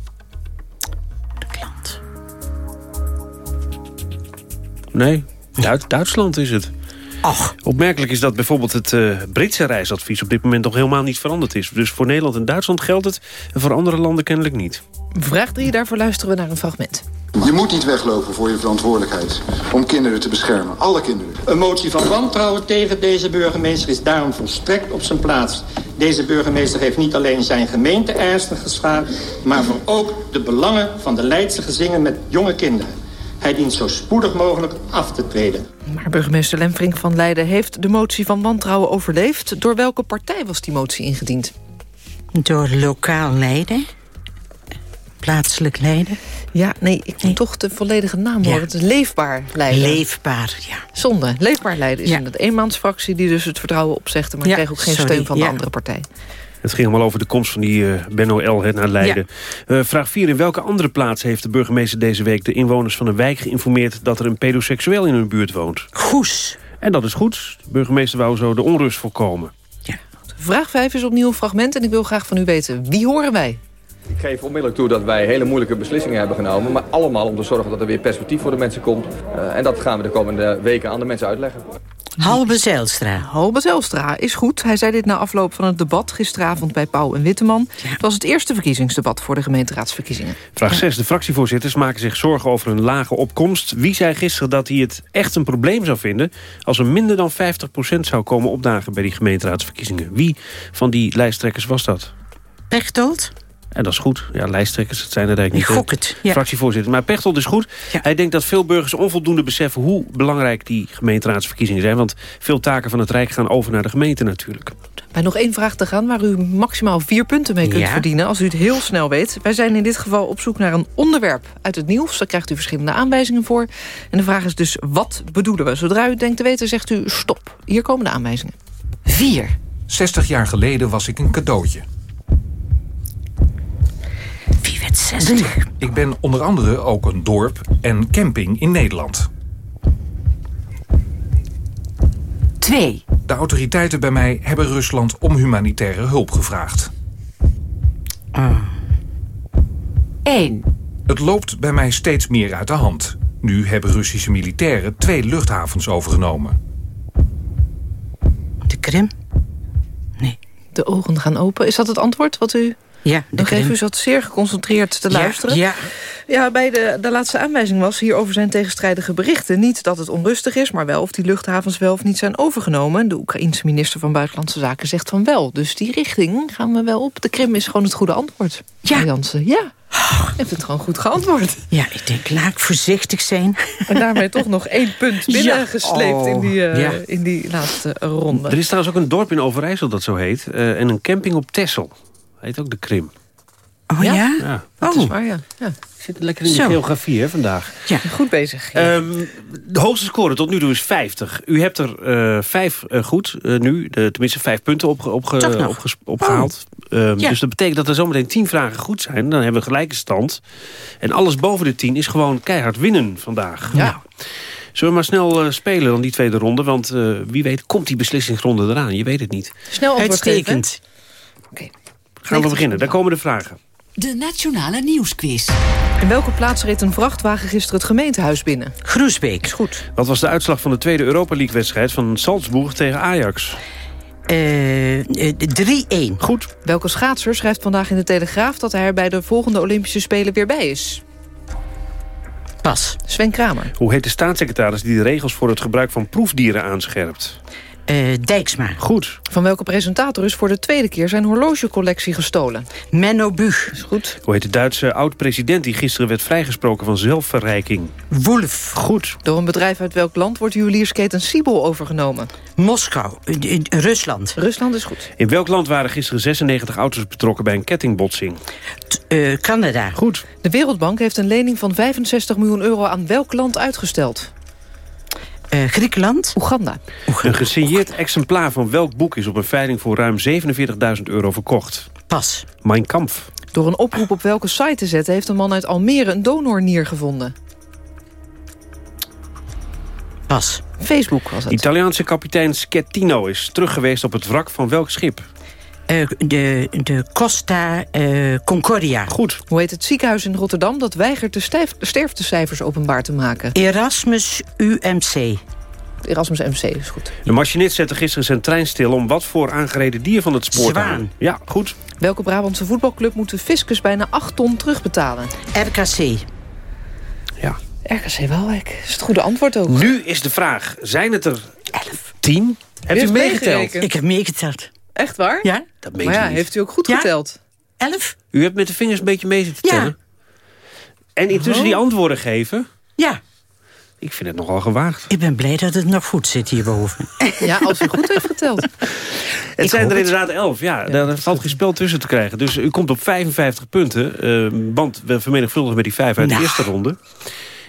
Nee, Duit- Duitsland is het. Ach. Opmerkelijk is dat bijvoorbeeld het eh, Britse reisadvies op dit moment nog helemaal niet veranderd is. Dus voor Nederland en Duitsland geldt het en voor andere landen kennelijk niet. Vraag 3, daarvoor luisteren we naar een fragment. Je moet niet weglopen voor je verantwoordelijkheid om kinderen te beschermen. Alle kinderen. Een motie van wantrouwen tegen deze burgemeester is daarom volstrekt op zijn plaats. Deze burgemeester heeft niet alleen zijn gemeente ernstig geschaad... maar voor ook de belangen van de Leidse gezinnen met jonge kinderen. Hij dient zo spoedig mogelijk af te treden. Maar burgemeester Lemfrink van Leiden heeft de motie van wantrouwen overleefd. Door welke partij was die motie ingediend? Door lokaal Leiden. Plaatselijk Leiden. Ja, nee, ik moet toch de volledige naam horen. Het is Leefbaar Leiden. Leefbaar, ja. Zonde. Leefbaar Leiden is Ja. een eenmansfractie... die dus het vertrouwen opzegde... maar Ja, kreeg ook geen sorry, steun van de ja. andere partij. Het ging allemaal over de komst van die eh Benno L. naar Leiden. Eh, vraag 4. In welke andere plaats heeft de burgemeester deze week... de inwoners van een wijk geïnformeerd... dat er een pedoseksueel in hun buurt woont? Goes. En dat is goed. De burgemeester wou zo de onrust voorkomen. Vraag 5 is opnieuw een fragment... en ik wil graag van u weten, wie horen wij? Ik geef onmiddellijk toe dat wij hele moeilijke beslissingen hebben genomen. Maar allemaal om te zorgen dat er weer perspectief voor de mensen komt. Eh, en dat gaan we de komende weken aan de mensen uitleggen. Halbe Zijlstra. Halbe Zijlstra is goed. Hij zei dit na afloop van het debat gisteravond bij Pauw en Witteman. Het was het eerste verkiezingsdebat voor de gemeenteraadsverkiezingen. Vraag 6. De fractievoorzitters maken zich zorgen over een lage opkomst. Wie zei gisteren dat hij het echt een probleem zou vinden... als er minder dan 50% zou komen opdagen bij die gemeenteraadsverkiezingen? Wie van die lijsttrekkers was dat? Pechtold? En dat is goed. Ja, lijsttrekkers, het zijn er eigenlijk niet. Ik gok het, ja. Fractievoorzitter. Maar Pechtold is goed. Hij denkt dat veel burgers onvoldoende beseffen... hoe belangrijk die gemeenteraadsverkiezingen zijn. Want veel taken van het Rijk gaan over naar de gemeente natuurlijk. Bij nog één vraag te gaan waar u maximaal vier punten mee kunt Ja. verdienen... als u het heel snel weet. Wij zijn in dit geval op zoek naar een onderwerp uit het nieuws. Daar krijgt u verschillende aanwijzingen voor. En de vraag is dus, wat bedoelen we? Zodra u denkt te weten, zegt u stop. Hier komen de aanwijzingen. 4. 60 jaar geleden was ik een cadeautje. Wie werd 60? Ik ben onder andere ook een dorp en camping in Nederland. 2. De autoriteiten bij mij hebben Rusland om humanitaire hulp gevraagd. 1. Het loopt bij mij steeds meer uit de hand. Nu hebben Russische militairen twee luchthavens overgenomen. De Krim? De ogen gaan open. Is dat het antwoord wat u... Ja, Dan geef Krim. u zat zeer geconcentreerd te Ja, luisteren. ja. Ja, bij de, de laatste aanwijzing was hierover zijn tegenstrijdige berichten. Niet dat het onrustig is, maar wel of die luchthavens wel of niet zijn overgenomen. De Oekraïense minister van Buitenlandse Zaken zegt van wel. Dus die richting gaan we wel op. De Krim is gewoon het goede antwoord. Ja. Jansen, ja. Heeft het gewoon goed geantwoord. Ja, ik denk, laat ik voorzichtig zijn. En daarmee toch nog één punt binnengesleept Ja. in, die, eh, Ja. in die laatste ronde. Er is trouwens ook een dorp in Overijssel dat zo heet. eh, en een camping op Texel. Heet ook de Krim. Oh ja? Ja. Dat is waar, ja. ja. Zit lekker in de Zo. geografie hè, vandaag. Ja. Goed bezig. Ehm, de hoogste score tot nu toe is 50. U hebt er eh, vijf eh, goed eh, nu. De, tenminste vijf punten opges- opgehaald. Ehm, Ja. Dus dat betekent dat er zometeen tien vragen goed zijn. Dan hebben we gelijke stand. En alles boven de tien is gewoon keihard winnen vandaag. Ja. Nou, zullen we maar snel eh, spelen dan die tweede ronde? Want eh, wie weet komt die beslissingsronde eraan. Je weet het niet. Snel antwoord geven, Uitstekend. Gaan we beginnen. Daar komen de vragen. De Nationale Nieuwsquiz. In welke plaats reed een vrachtwagen gisteren het gemeentehuis binnen? Groesbeek. Is goed. Wat was de uitslag van de tweede Europa League wedstrijd van Salzburg tegen Ajax? Eh, eh, 3-1. Goed. Welke schaatser schrijft vandaag in de Telegraaf... dat hij er bij de volgende Olympische Spelen weer bij is? Pas. Sven Kramer. Hoe heet de staatssecretaris die de regels voor het gebruik van proefdieren aanscherpt? Eh, Dijksma. Goed. Van welke presentator is voor de tweede keer zijn horlogecollectie gestolen? Menno Bug. Is goed. Hoe heet de Duitse oud-president die gisteren werd vrijgesproken van zelfverrijking? Wolf. Goed. Door een bedrijf uit welk land wordt juweliersketen Siebel overgenomen? Moskou. In Rusland. Rusland is goed. In welk land waren gisteren 96 auto's betrokken bij een kettingbotsing? Eh, Canada. Goed. De Wereldbank heeft een lening van 65 miljoen euro aan welk land uitgesteld? Eh, Griekenland. Oeganda. Een gesigneerd exemplaar van welk boek is op een veiling voor ruim 47.000 euro verkocht? Pas. Mein Kampf. Door een oproep op welke site te zetten... heeft een man uit Almere een donornier gevonden. Pas. Facebook was het. Italiaanse kapitein Schettino is terug geweest op het wrak van welk schip? Eh, de, de Costa eh, Concordia. Goed. Hoe heet het ziekenhuis in Rotterdam... dat weigert de stijf- sterftecijfers openbaar te maken? Erasmus UMC. Erasmus MC is goed. De machinist zette gisteren zijn trein stil om wat voor aangereden dier van het spoor te Zwaan. halen. Ja, goed. Welke Brabantse voetbalclub moet de fiscus bijna 8 ton terugbetalen? RKC. Ja. RKC Waalwijk. Is het goede antwoord ook? Nu is de vraag, zijn het er 11? 10? Hebt u heeft meegeteld? meegerekend. Ik heb meegeteld. Echt waar? Ja? Dat meent Maar u ja, niet. heeft u ook goed Ja? geteld? Elf? U hebt met de vingers een beetje mee zitten Ja. tellen. En intussen Oh. die antwoorden geven. Ja. Ik vind het nogal gewaagd. Ik ben blij dat het nog goed zit hierboven. Ja, als u goed heeft geteld. Het Ik zijn er het. inderdaad 11, ja. Daar valt geen spel tussen te krijgen. Dus u komt op 55 punten. eh, want we vermenigvuldigen met die vijf uit de Nou. eerste ronde.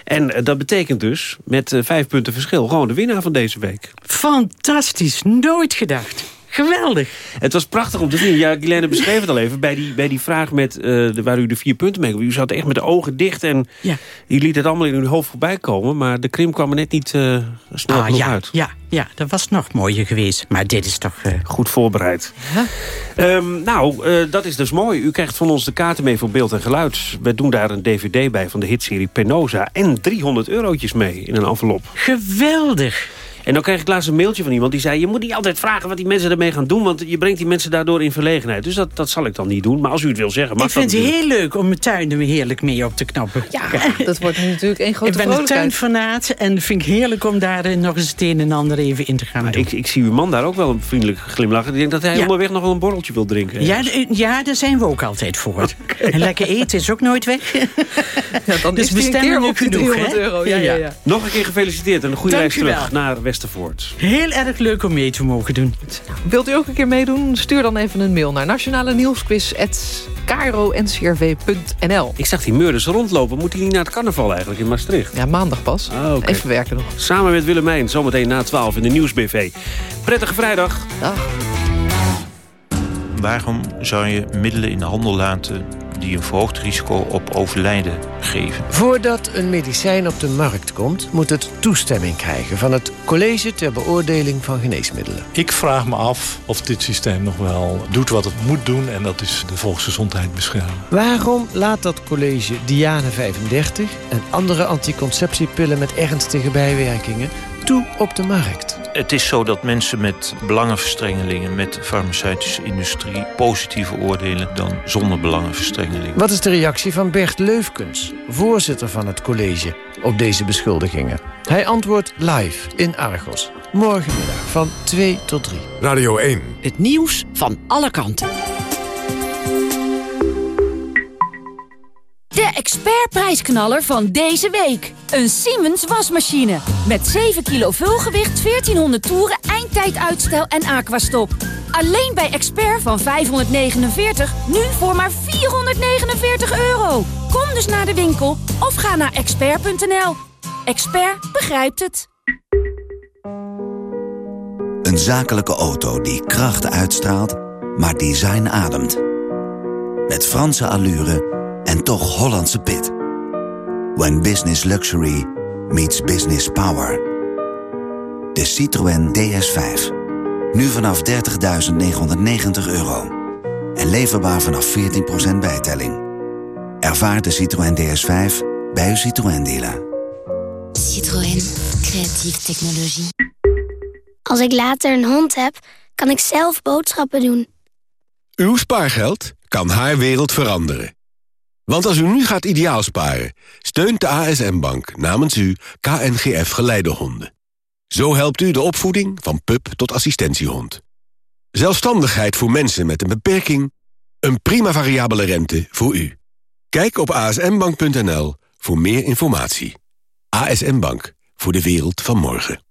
En eh, dat betekent dus, met eh, vijf punten verschil... gewoon de winnaar van deze week. Fantastisch, nooit gedacht. Geweldig. Het was prachtig om te zien. Ja, Guilaine beschreef het al even. Bij die, bij die vraag met, eh, de, waar u de vier punten mee... U zat echt met de ogen dicht en Ja. u liet het allemaal in uw hoofd voorbij komen. Maar de krim kwam er net niet eh, snel Ah, genoeg ja, uit. ja, ja, dat was nog mooier geweest. Maar dit is toch... eh, Goed voorbereid. Ehm, nou, dat is dus mooi. U krijgt van ons de kaarten mee voor beeld en geluid. We doen daar een dvd bij van de hitserie Penosa. En 300 eurotjes mee in een envelop. Geweldig. En dan kreeg ik laatst een mailtje van iemand die zei... je moet niet altijd vragen wat die mensen ermee gaan doen... want je brengt die mensen daardoor in verlegenheid. Dus dat, dat zal ik dan niet doen. Maar als u het wil zeggen, mag Ik vind het heel leuk om mijn tuin er heerlijk mee op te knappen. Ja, dat wordt natuurlijk één grote Ik ben een tuinfanaat en vind ik heerlijk om daar eh, nog eens het een en ander even in te gaan doen. Ik, ik zie uw man daar ook wel een vriendelijk glimlachen. Ik denk dat hij Ja. onderweg nog wel een borreltje wil drinken. Ja, d- ja, daar zijn we ook altijd voor. En lekker eten is ook nooit weg. Ja, dan Dus is een bestemmen op genoeg, 300 hè? euro. Ja, ja, Ja. ja. Nog een keer gefeliciteerd en een goede Dank reis terug naar Westervoort. Heel erg leuk om mee te mogen doen. Wilt u ook een keer meedoen? Stuur dan even een mail naar nationale nieuwsquiz.kro.ncrv.nl. Ik zag die meurders rondlopen. Moet hij niet naar het carnaval eigenlijk in Maastricht? Ja, maandag pas. Ah. Even werken nog. Samen met Willemijn, zometeen na 12 in de Nieuwsbv. Prettige vrijdag. Dag. Waarom zou je middelen in de handel laten die een verhoogd risico op overlijden geven? Voordat een medicijn op de markt komt, moet het toestemming krijgen van het College ter Beoordeling van Geneesmiddelen. Ik vraag me af of dit systeem nog wel doet wat het moet doen... en dat is de volksgezondheid beschermen. Waarom laat dat college Diane 35 en andere anticonceptiepillen met ernstige bijwerkingen toe op de markt? Het is zo dat mensen met belangenverstrengelingen... met de farmaceutische industrie positiever oordelen dan zonder belangenverstrengelingen. Wat is de reactie van Bert Leufkens, voorzitter van het college, op deze beschuldigingen? Hij antwoordt live in Argos. Morgenmiddag van 2 tot 3. Radio 1. Het nieuws van alle kanten. De expertprijsknaller van deze week. Een Siemens wasmachine. Met 7 kilo vulgewicht, 1400 toeren, eindtijduitstel en aquastop. Alleen bij Expert van 549, nu voor maar 449 euro. Kom dus naar de winkel of ga naar expert.nl. Expert begrijpt het. Een zakelijke auto die kracht uitstraalt, maar design ademt. Met Franse allure en toch Hollandse pit. When business luxury meets business power. De Citroën DS5. Nu vanaf 30.990 euro. En leverbaar vanaf 14% bijtelling. Ervaar de Citroën DS5 bij uw Citroën dealer. Citroën. Creatieve technologie. Als ik later een hond heb, kan ik zelf boodschappen doen. Uw spaargeld kan haar wereld veranderen. Want als u nu gaat ideaal sparen, steunt de ASM-bank namens u KNGF Geleidehonden. Zo helpt u de opvoeding van pup tot assistentiehond. Zelfstandigheid voor mensen met een beperking, een prima variabele rente voor u. Kijk op asmbank.nl voor meer informatie. ASM Bank, voor de wereld van morgen.